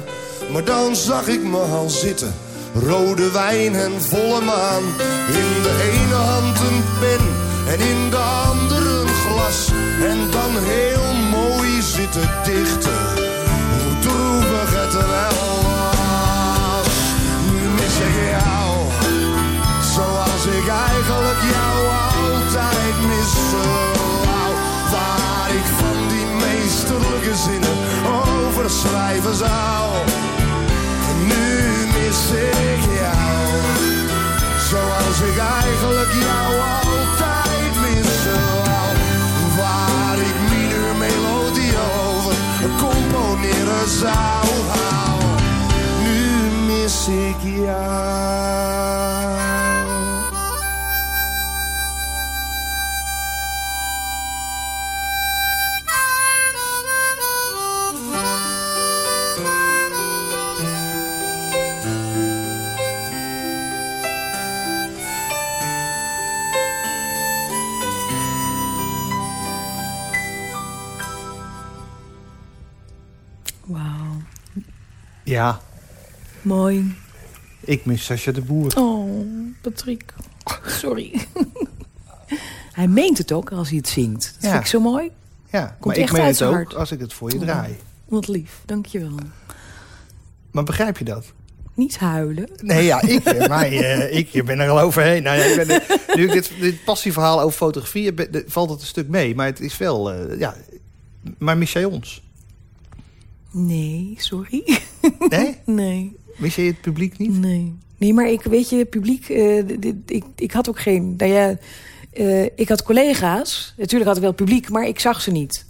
S5: Maar dan zag ik me al zitten, rode wijn en volle maan. In de ene hand een pen en in de andere een glas. En dan heel mooi zitten dichten, hoe droevig het wel was. Nu mis ik jou, zoals ik eigenlijk jou meesterlijke zinnen over zou. Nu mis ik jou, zoals ik eigenlijk jou altijd missen wou. Waar ik mineur melodie over componeren zou. Nu mis ik jou.
S3: Ja,
S4: mooi.
S3: ik mis Sascha de Boer.
S4: Oh, Patrick. Sorry. <laughs> hij meent het ook als hij het zingt. Dat
S3: Ja.
S4: vind ik zo mooi.
S3: Ja,
S4: Komt
S3: maar ik meen het ook
S4: hart.
S3: als ik het voor je
S4: Oh.
S3: draai.
S4: Wat lief, dankjewel.
S3: Maar begrijp je dat?
S4: Niet huilen.
S3: Nee, ja, ik, eh, maar, eh, ik ben er al overheen. Nou, ja, ik ben er- nu ik dit, dit passieverhaal over fotografie eh, valt het een stuk mee. Maar het is wel, ja... Maar mis jij ons?
S4: Nee, sorry. <laughs>
S3: Nee?
S4: Nee,
S3: Mis jij het publiek niet?
S4: nee. Nee, maar ik weet je, publiek, eh, dit- ik, ik had ook geen... Nou ja, eh, ik had collega's. Natuurlijk had ik wel publiek, maar ik zag ze niet.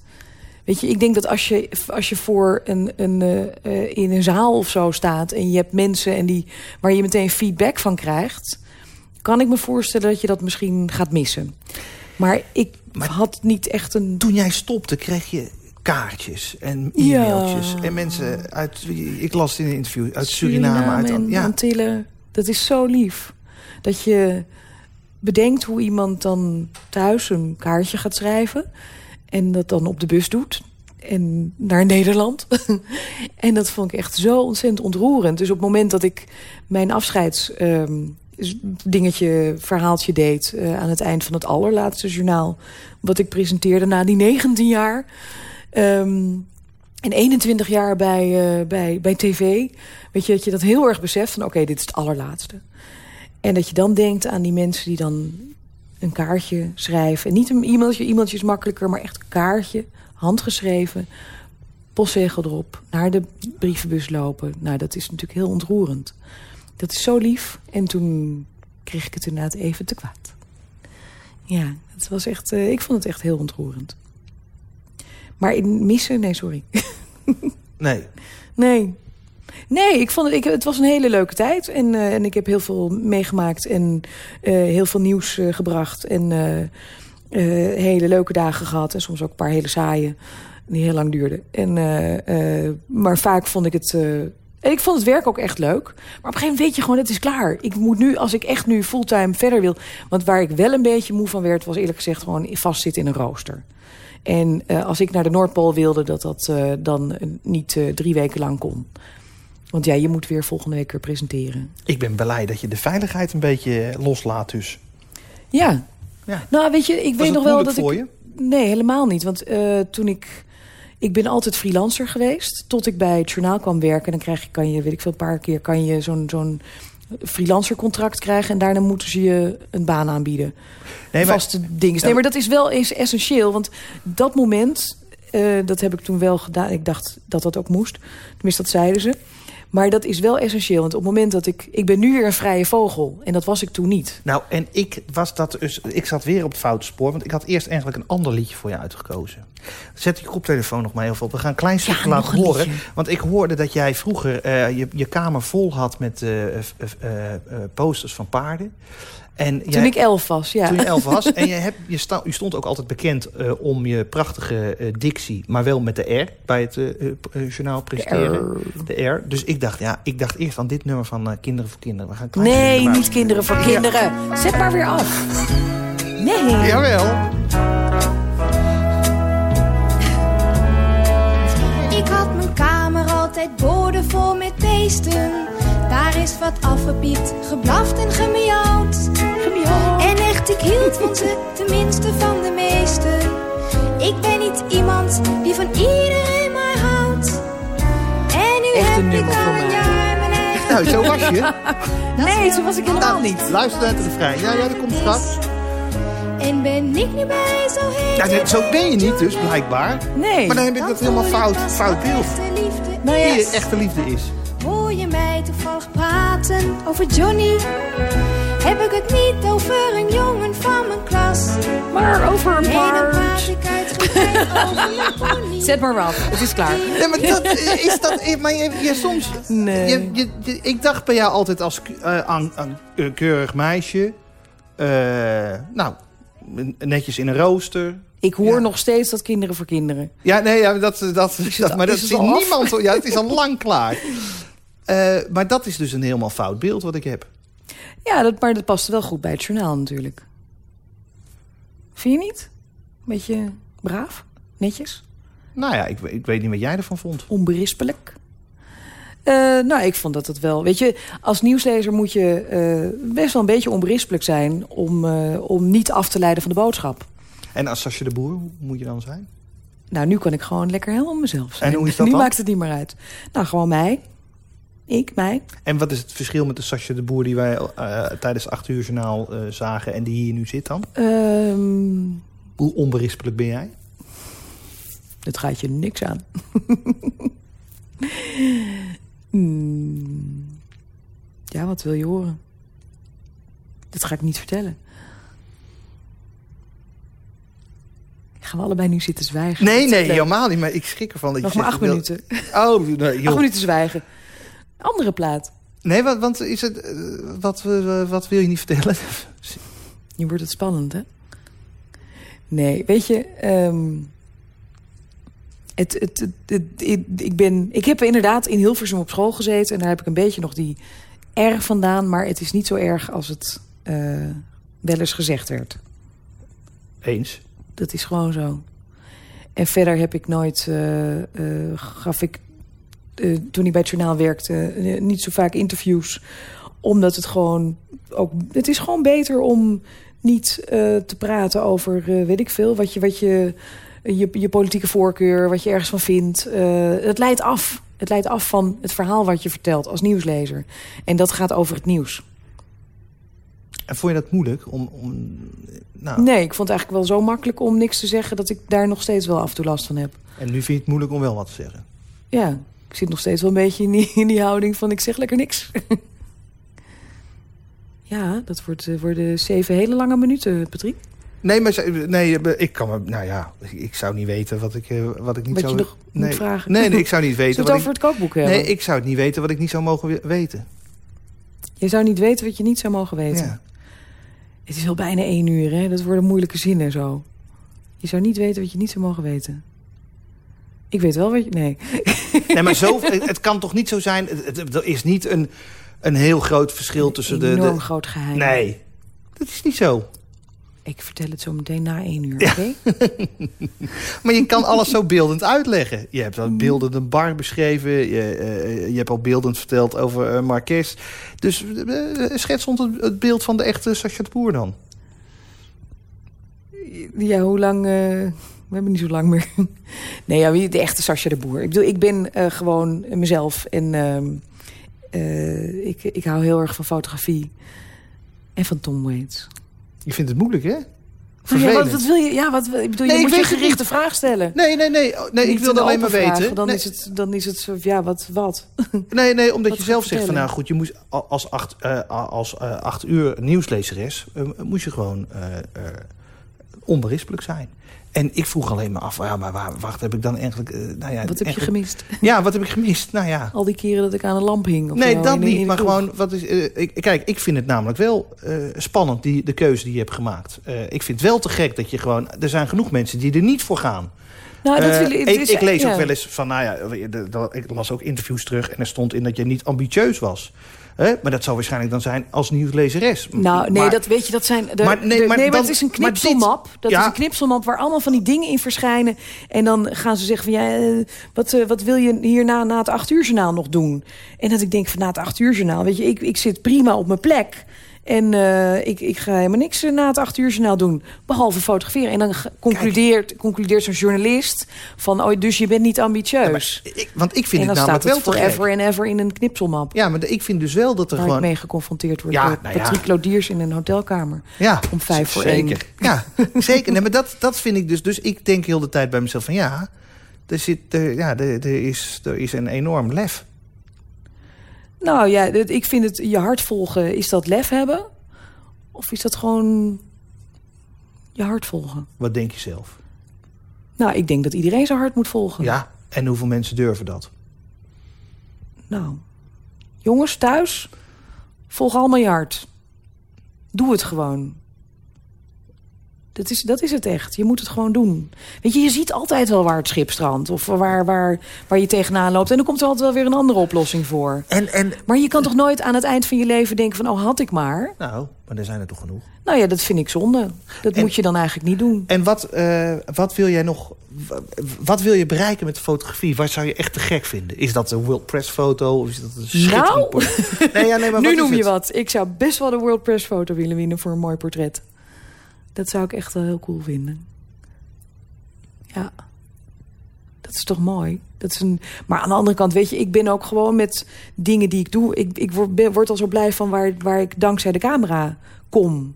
S4: Weet je, ik denk dat als je, als je voor een, een, eh, in een zaal of zo staat... en je hebt mensen en die, waar je meteen feedback van krijgt... kan ik me voorstellen dat je dat misschien gaat missen. Maar ik
S3: Maar-
S4: had niet echt een...
S3: Toen jij stopte, kreeg je kaartjes en
S4: Ja.
S3: e-mailtjes. En mensen uit... Ik las het in een interview uit Suriname. uit,
S4: en
S3: ja,
S4: Antillen. Dat is zo lief. Dat je bedenkt hoe iemand dan thuis een kaartje gaat schrijven... en dat dan op de bus doet en naar Nederland. <laughs> en dat vond ik echt zo ontzettend ontroerend. Dus op het moment dat ik mijn afscheids... ehm, dingetje, verhaaltje deed eh, aan het eind van het allerlaatste journaal... wat ik presenteerde na die 19 jaar... ehm, en 21 jaar bij, eh, bij, bij tv. Weet je, dat je dat heel erg beseft van... oké, dit is het allerlaatste. En dat je dan denkt aan die mensen die dan een kaartje schrijven. En niet een e-mailtje is makkelijker... maar echt een kaartje, handgeschreven, postzegel erop... naar de brievenbus lopen. Nou, dat is natuurlijk heel ontroerend. Dat is zo lief. En toen kreeg ik het inderdaad even te kwaad. Ja, het was echt, eh, ik vond het echt heel ontroerend. Maar in missen, nee, sorry. <laughs>
S3: nee.
S4: Nee. Nee, ik vond het, ik, het was een hele leuke tijd. En, eh, en ik heb heel veel meegemaakt en eh, heel veel nieuws eh, gebracht. En hele leuke dagen gehad. En soms ook een paar hele saaie, die heel lang duurden. En, maar vaak vond ik het... en ik vond het werk ook echt leuk. Maar op een gegeven moment weet je gewoon, het is klaar. Ik moet nu, als ik echt nu fulltime verder wil... Want waar ik wel een beetje moe van werd... was eerlijk gezegd gewoon vastzitten in een rooster. En eh, als ik naar de Noordpool wilde... dat dat eh, dan niet eh, drie weken lang kon. Want ja, je moet weer volgende week weer presenteren.
S3: Ik ben blij dat je de veiligheid een beetje loslaat dus.
S4: Ja.
S3: Ja.
S4: Nou, weet je, ik
S3: Was
S4: weet nog wel dat
S3: voor
S4: ik...
S3: je?
S4: Nee, helemaal niet. Want toen ik... Ik ben altijd freelancer geweest. Tot ik bij het journaal kwam werken. Dan krijg je, kan je, weet ik veel, een paar keer... kan je zo'n zo'n freelancer contract krijgen. En daarna moeten ze je een baan aanbieden.
S3: Nee, maar-
S4: Vaste dingen. Nee, maar dat is wel eens essentieel. Want dat moment, eh, dat heb ik toen wel gedaan. Ik dacht dat dat ook moest. Tenminste, dat zeiden ze. Maar dat is wel essentieel. Want op het moment dat ik... Ik ben nu weer een vrije vogel. En dat was ik toen niet.
S3: Nou, en ik was dat dus. Ik zat weer op het foute spoor. Want ik had eerst eigenlijk een ander liedje voor je uitgekozen. Zet je koptelefoon nog maar even op. We gaan een klein stukje laten horen.
S4: liedje.
S3: Want ik hoorde dat jij vroeger eh, je, je kamer vol had met eh, eh, posters van paarden. En
S4: Toen
S3: jij-
S4: ik elf was, ja.
S3: Toen je elf was. En <laughs> je, hebt, je, sta, je stond ook altijd bekend eh, om je prachtige eh, dictie, maar wel met de R bij het eh, journaal presenteren. De R. Dus ik dacht, ja, ik dacht eerst aan dit nummer van eh, Kinderen voor Kinderen. We gaan
S4: Nee, niet kinderen voor kinderen. Zet maar weer af. Nee.
S3: Jawel.
S6: Ik had mijn kamer altijd boordevol met beesten. Daar is wat afgepiept, geblaft en gemiauwd. En echt ik hield van ze, tenminste van de meeste. Ik ben niet iemand die van iedereen maar houdt. En nu
S4: Echt een
S6: heb ik
S4: nummer
S6: al een jaar mijn eigen <laughs>
S3: Nou, zo was je.
S4: Nee, zo was ik helemaal niet.
S3: Luister naar het refrein. Ja, ja, dat komt straks.
S6: En ben ik nu bij zo heet.
S3: Ja, zo ben je niet dus, blijkbaar.
S4: Nee.
S3: Maar dan heb ik dat helemaal fout, fout beeld.
S6: Echte liefde
S4: Nou ja,
S3: Wie echte liefde is.
S6: Hoor je mij toevallig praten over Johnny? Heb ik het niet over een jongen van mijn klas?
S4: maar over een
S6: Nee, dan
S4: paar...
S6: praat ik uitgebreid <laughs> over mijn pony.
S4: Zet maar af, het is klaar.
S3: Nee, maar dat is dat. Maar je, je soms.
S4: Nee.
S3: Je, je, je- ik dacht bij jou altijd als eh, aan, aan, eh, keurig meisje. eh, nou, netjes in een rooster.
S4: Ik hoor
S3: Ja.
S4: nog steeds dat kinderen voor kinderen.
S3: Ja, nee, ja, dat, dat, dat, maar dat
S4: is af?
S3: niemand. Ja, het is al lang klaar. <laughs> Eh, maar dat is dus een helemaal fout beeld wat ik heb.
S4: Ja, dat, maar dat past wel goed bij het journaal natuurlijk. Vind je niet? Beetje braaf? Netjes?
S3: Nou ja, ik, ik weet niet wat jij ervan vond.
S4: Onberispelijk? Eh, nou, ik vond dat het wel... Weet je, als nieuwslezer moet je eh, best wel een beetje onberispelijk zijn... Om, om niet af te leiden van de boodschap.
S3: En als Sasje de Boer, hoe moet je dan zijn?
S4: Nou, nu kan ik gewoon lekker helemaal mezelf zijn.
S3: En hoe is dat <laughs>
S4: nu
S3: dan?
S4: maakt het niet meer uit. Nou, gewoon mij. Ik, mij.
S3: En wat is het verschil met de Sasje de Boer die wij eh, tijdens 8 uur journaal eh, zagen en die hier nu zit dan?
S4: Ehm,
S3: Hoe onberispelijk ben jij?
S4: Het gaat je niks aan. <laughs> Hmm. Ja, wat wil je horen? Dat ga ik niet vertellen. Gaan we allebei nu zitten zwijgen?
S3: Nee, nee, helemaal niet. Maar ik schrik ervan. Dat
S4: Nog
S3: je
S4: maar acht
S3: wil-
S4: minuten.
S3: Oh, nee, joh.
S4: Acht minuten zwijgen. Andere plaat.
S3: Nee, want, want is het, eh, wat, eh, wat wil je niet vertellen?
S4: Nu wordt het spannend, hè? Nee, weet je... ehm, het, het, het, het- ik, ben, ik heb inderdaad in Hilversum op school gezeten... en daar heb ik een beetje nog die erg vandaan... maar het is niet zo erg als het eh, wel eens gezegd werd.
S3: Eens.
S4: Dat is gewoon zo. En verder heb ik nooit... eh, eh, gaf ik, toen ik bij het journaal werkte... eh, niet zo vaak interviews. Omdat het gewoon... Ook, het is gewoon beter om niet eh, te praten over... eh, weet ik veel, wat je... Wat je je, je politieke voorkeur, wat je ergens van vindt. eh, het leidt af. Het leidt af van het verhaal wat je vertelt als nieuwslezer. En dat gaat over het nieuws.
S3: En vond je dat moeilijk? Om, om, nou,
S4: Nee, ik vond het eigenlijk wel zo makkelijk om niks te zeggen... dat ik daar nog steeds wel af en toe last van heb.
S3: En nu vind je het moeilijk om wel wat te zeggen.
S4: Ja, ik zit nog steeds wel een beetje in die, in die houding van ik zeg lekker niks. <laughs> ja, dat wordt, eh, worden zeven hele lange minuten, Patrick.
S3: Nee, maar nee, ik kan nou ja, ik zou niet weten wat ik, eh, wat ik niet
S4: Wat
S3: zou
S4: je nog moet
S3: nee.
S4: vragen.
S3: Nee, nee, ik zou niet weten
S4: we het
S3: wat
S4: over
S3: ik,
S4: het kookboek hebben?
S3: Nee, ik zou het niet weten wat ik niet zou mogen we- weten.
S4: Je zou niet weten wat je niet zou mogen weten.
S3: Ja.
S4: Het is al bijna één uur, hè? Dat worden moeilijke zinnen zo. Je zou niet weten wat je niet zou mogen weten. Ik weet wel wat je... Nee. <laughs>
S3: Nee, maar zo, het kan toch niet zo zijn. het- het- Er is niet een, een heel groot verschil tussen de.
S4: Een enorm groot geheim.
S3: nee, dat is niet zo.
S4: Ik vertel het zo meteen na één uur, oké? <laughs>
S3: Maar je kan alles zo beeldend uitleggen. Je hebt al beeldend een bar beschreven. Je, eh, je hebt al beeldend verteld over uh, Marques. Dus eh, schets ons het, het beeld van de echte Sascha de Boer dan.
S4: Ja, hoe lang... we hebben niet zo lang meer. <laughs> Nee, ja, wie- de echte Sascha de Boer. Ik bedoel, ik ben eh, gewoon mezelf. En ehm, eh, ik, ik hou heel erg van fotografie. En van Tom Waits.
S3: Je vindt het moeilijk, hè? Vervelend.
S4: ja, wat, wat wil je? Ja, wat, ik bedoel,
S3: Nee,
S4: je
S3: ik
S4: moet je gerichte vraag stellen.
S3: Nee, nee, nee. Oh, nee ik wilde
S4: een
S3: alleen maar weten.
S4: Dan,
S3: nee,
S4: is het, dan is het ja, wat, wat? <laughs>
S3: nee, nee, omdat
S4: Wat
S3: je zelf zegt van nou goed, je moest als acht, eh, als, acht uur nieuwslezeres, eh, moest je gewoon onberispelijk zijn. En ik vroeg alleen maar af, ja, maar waar, wacht, heb ik dan eigenlijk... eh, nou ja,
S4: Wat heb je gemist?
S3: Ja, wat heb ik gemist? Nou ja,
S4: Al die keren dat ik aan een lamp hing? Of
S3: Nee, dat
S4: in de- in
S3: niet. Maar
S4: kroeg.
S3: gewoon, wat is, eh, ik, kijk, ik vind het namelijk wel eh, spannend, die, de keuze die je hebt gemaakt. Ik vind het wel te gek dat je gewoon... Er zijn genoeg mensen die er niet voor gaan.
S4: Nou, dat wil,
S3: ik,
S4: is-
S3: ik lees
S4: ja.
S3: ook wel eens van, nou ja, ik las ook interviews terug... en er stond in dat je niet ambitieus was. Hè? Maar dat zou waarschijnlijk dan zijn als nieuwslezeres.
S4: Nou, nee,
S3: Maar-
S4: dat weet je, dat zijn. De,
S3: Maar nee,
S4: de-
S3: maar
S4: nee, maar is een
S3: dit-
S4: knipselmap. Dat
S3: Ja.
S4: is een knipselmap waar allemaal van die dingen in verschijnen. En dan gaan ze zeggen van ja, eh, wat, eh, wat wil je hierna na het acht uur journaal nog doen? En dat ik denk van na het acht uur journaal, weet je, ik, ik zit prima op mijn plek. En uh, ik, ik ga helemaal niks na het acht uur journaal doen. Behalve fotograferen. En dan concludeert, concludeert zo'n journalist van... oh, dus je bent niet ambitieus.
S3: Ja, ik, want ik vind het
S4: namelijk
S3: wel
S4: forever en ever in een knipselmap.
S3: Ja, maar ik vind dus wel dat er gewoon...
S4: mee geconfronteerd word ja, door nou Patrick Lodiers in een hotelkamer.
S3: Ja,
S4: om vijf voor
S3: zeker.
S4: één.
S3: Ja, <laughs> zeker. Nee, maar dat, dat vind ik dus... Dus ik denk heel de tijd bij mezelf van ja... Er, zit, er, ja, er, er, is, er is een enorm lef.
S4: Nou ja, ik vind het je hart volgen. Is dat lef hebben? Of is dat gewoon je hart volgen?
S3: Wat denk je zelf?
S4: Nou, ik denk dat iedereen zijn hart moet volgen.
S3: Ja, en hoeveel mensen durven dat?
S4: Nou, jongens thuis, volg allemaal je hart. Doe het gewoon. Dat is, dat is het echt. Je moet het gewoon doen. Weet je, je ziet altijd wel waar het schip strandt. Of waar, waar, waar je tegenaan loopt. En dan komt er altijd wel weer een andere oplossing voor.
S3: En, en,
S4: maar je kan toch nooit aan het eind van je leven denken van... oh, had ik maar.
S3: Nou, maar er zijn er toch genoeg.
S4: Nou ja, dat vind ik zonde. Dat
S3: En-
S4: moet je dan eigenlijk niet doen.
S3: En wat, eh, wat wil jij nog... Wat wil je bereiken met fotografie? Wat zou je echt te gek vinden? Is dat een World Press foto? Of is dat een schitterend
S4: Nou? <laughs>
S3: Nee, ja, nee, maar
S4: nu noem je wat. Ik zou best wel de World Press foto willen winnen voor een mooi portret. Dat zou ik echt wel heel cool vinden. Ja. Dat is toch mooi? Dat is een... Maar aan de andere kant, weet je, ik ben ook gewoon met dingen die ik doe. Ik, ik word, word al zo blij van waar, waar ik dankzij de camera kom.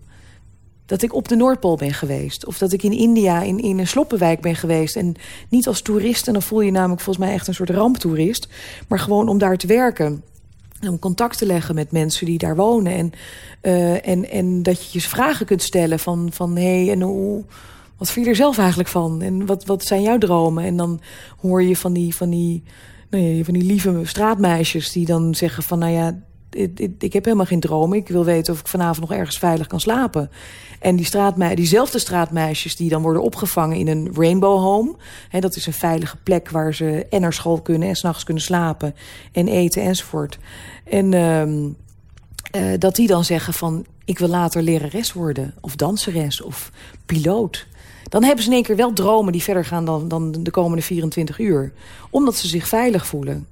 S4: Dat ik op de Noordpool ben geweest. Of dat ik in India in, in een sloppenwijk ben geweest. En niet als toerist. En dan voel je namelijk volgens mij echt een soort ramptoerist. Maar gewoon om daar te werken. Om contact te leggen met mensen die daar wonen. En, eh, en, en dat je je vragen kunt stellen van... van hé, hey, en hoe, wat vind je er zelf eigenlijk van? En wat, wat zijn jouw dromen? En dan hoor je van die, van die, nou ja, van die lieve straatmeisjes... die dan zeggen van, nou ja, ik, ik, heb helemaal geen dromen. Ik wil weten of ik vanavond nog ergens veilig kan slapen. En die straatme diezelfde straatmeisjes die dan worden opgevangen in een rainbow home. Hè, dat is een veilige plek waar ze en naar school kunnen... en s'nachts kunnen slapen en eten enzovoort. En ehm, eh, dat die dan zeggen van... ik wil later lerares worden of danseres of piloot. Dan hebben ze in één keer wel dromen die verder gaan dan, dan de komende 24 uur. Omdat ze zich veilig voelen.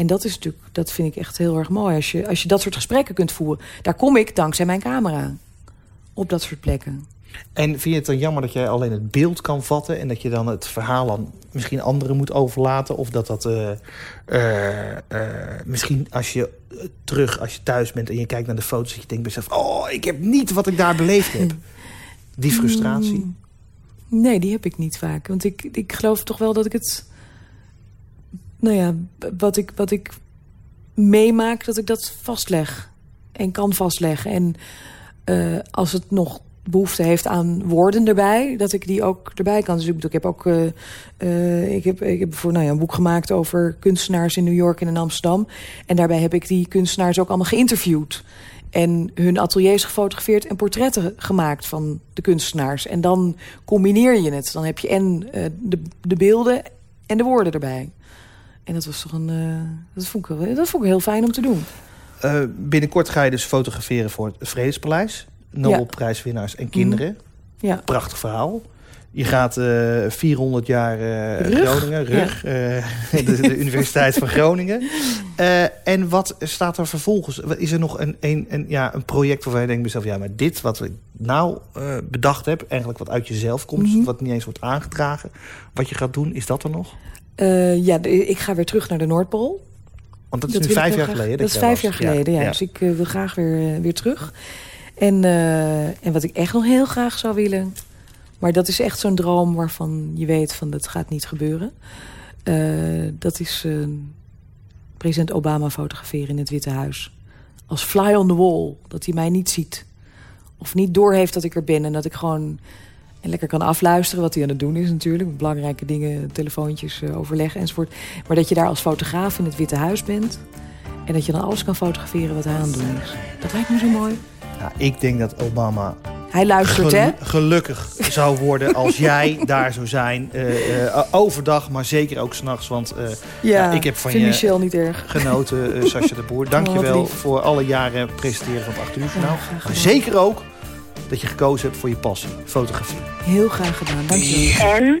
S4: En dat is natuurlijk, dat vind ik echt heel erg mooi. Als je, als je dat soort gesprekken kunt voeren. Daar kom ik dankzij mijn camera. Op dat soort plekken.
S3: En vind je het dan jammer dat jij alleen het beeld kan vatten... en dat je dan het verhaal aan misschien anderen moet overlaten? Of dat dat eh, eh, eh, misschien als je terug, als je thuis bent... en je kijkt naar de foto's, dat je denkt bij jezelf... oh, ik heb niet wat ik daar beleefd heb. Die frustratie.
S4: Nee, die heb ik niet vaak. Want ik, ik geloof toch wel dat ik het... Nou ja, wat ik, wat ik meemaak, dat ik dat vastleg. En kan vastleggen. En eh, als het nog behoefte heeft aan woorden erbij... dat ik die ook erbij kan. Dus ik, ik heb ook eh, eh, ik heb, ik heb voor, nou ja, een boek gemaakt over kunstenaars in New York en in Amsterdam. En daarbij heb ik die kunstenaars ook allemaal geïnterviewd. En hun ateliers gefotografeerd en portretten gemaakt van de kunstenaars. En dan combineer je het. Dan heb je en de, de beelden en de woorden erbij. En dat was toch een. eh, dat, vond ik wel, dat vond ik heel fijn om te doen.
S3: Eh, binnenkort ga je dus fotograferen voor het Vredespaleis. Nobelprijswinnaars en kinderen.
S4: Ja.
S3: Prachtig verhaal. Je gaat eh 400 jaar
S4: Rug?
S3: Groningen, RUG, <laughs> de, de Universiteit van Groningen. En wat staat er vervolgens? Is er nog een, een, een, ja, een project waarvan je denkt bij jezelf... ja, maar dit wat ik nou bedacht heb... eigenlijk wat uit jezelf komt,
S4: Mhm.
S3: wat niet eens wordt aangedragen... wat je gaat doen, is dat er nog?
S4: Eh, ja, ik ga weer terug naar de Noordpool.
S3: Want dat is
S4: Dat
S3: nu vijf jaar
S4: graag.
S3: geleden.
S4: Dat is vijf jaar geleden, ja. Dus ik eh, wil graag weer, eh, weer terug. En, en wat ik echt nog heel graag zou willen... maar dat is echt zo'n droom waarvan je weet van dat gaat niet gebeuren. Dat is president Obama fotograferen in het Witte Huis. Als fly on the wall. Dat hij mij niet ziet. Of niet doorheeft dat ik er ben. En dat ik gewoon en lekker kan afluisteren wat hij aan het doen is natuurlijk. Belangrijke dingen, telefoontjes eh, overleggen enzovoort. Maar dat je daar als fotograaf in het Witte Huis bent. En dat je dan alles kan fotograferen wat hij aan het doen is. Dat lijkt me zo mooi.
S3: Ja, ik denk dat Obama
S4: Hij luistert, hè?
S3: gelu- gelukkig zou worden als <laughs> jij daar zou zijn. eh, eh, overdag, maar zeker ook s'nachts. Want ja, ik heb van je
S4: niet erg.
S3: genoten, Sascha de Boer. Dank je wel voor alle jaren presenteren van het 8 uur journaal.
S4: Ja, graag
S3: maar
S4: gedaan.
S3: zeker ook dat je gekozen hebt voor je passie, fotografie.
S4: Heel graag gedaan. Dank je wel.
S7: En?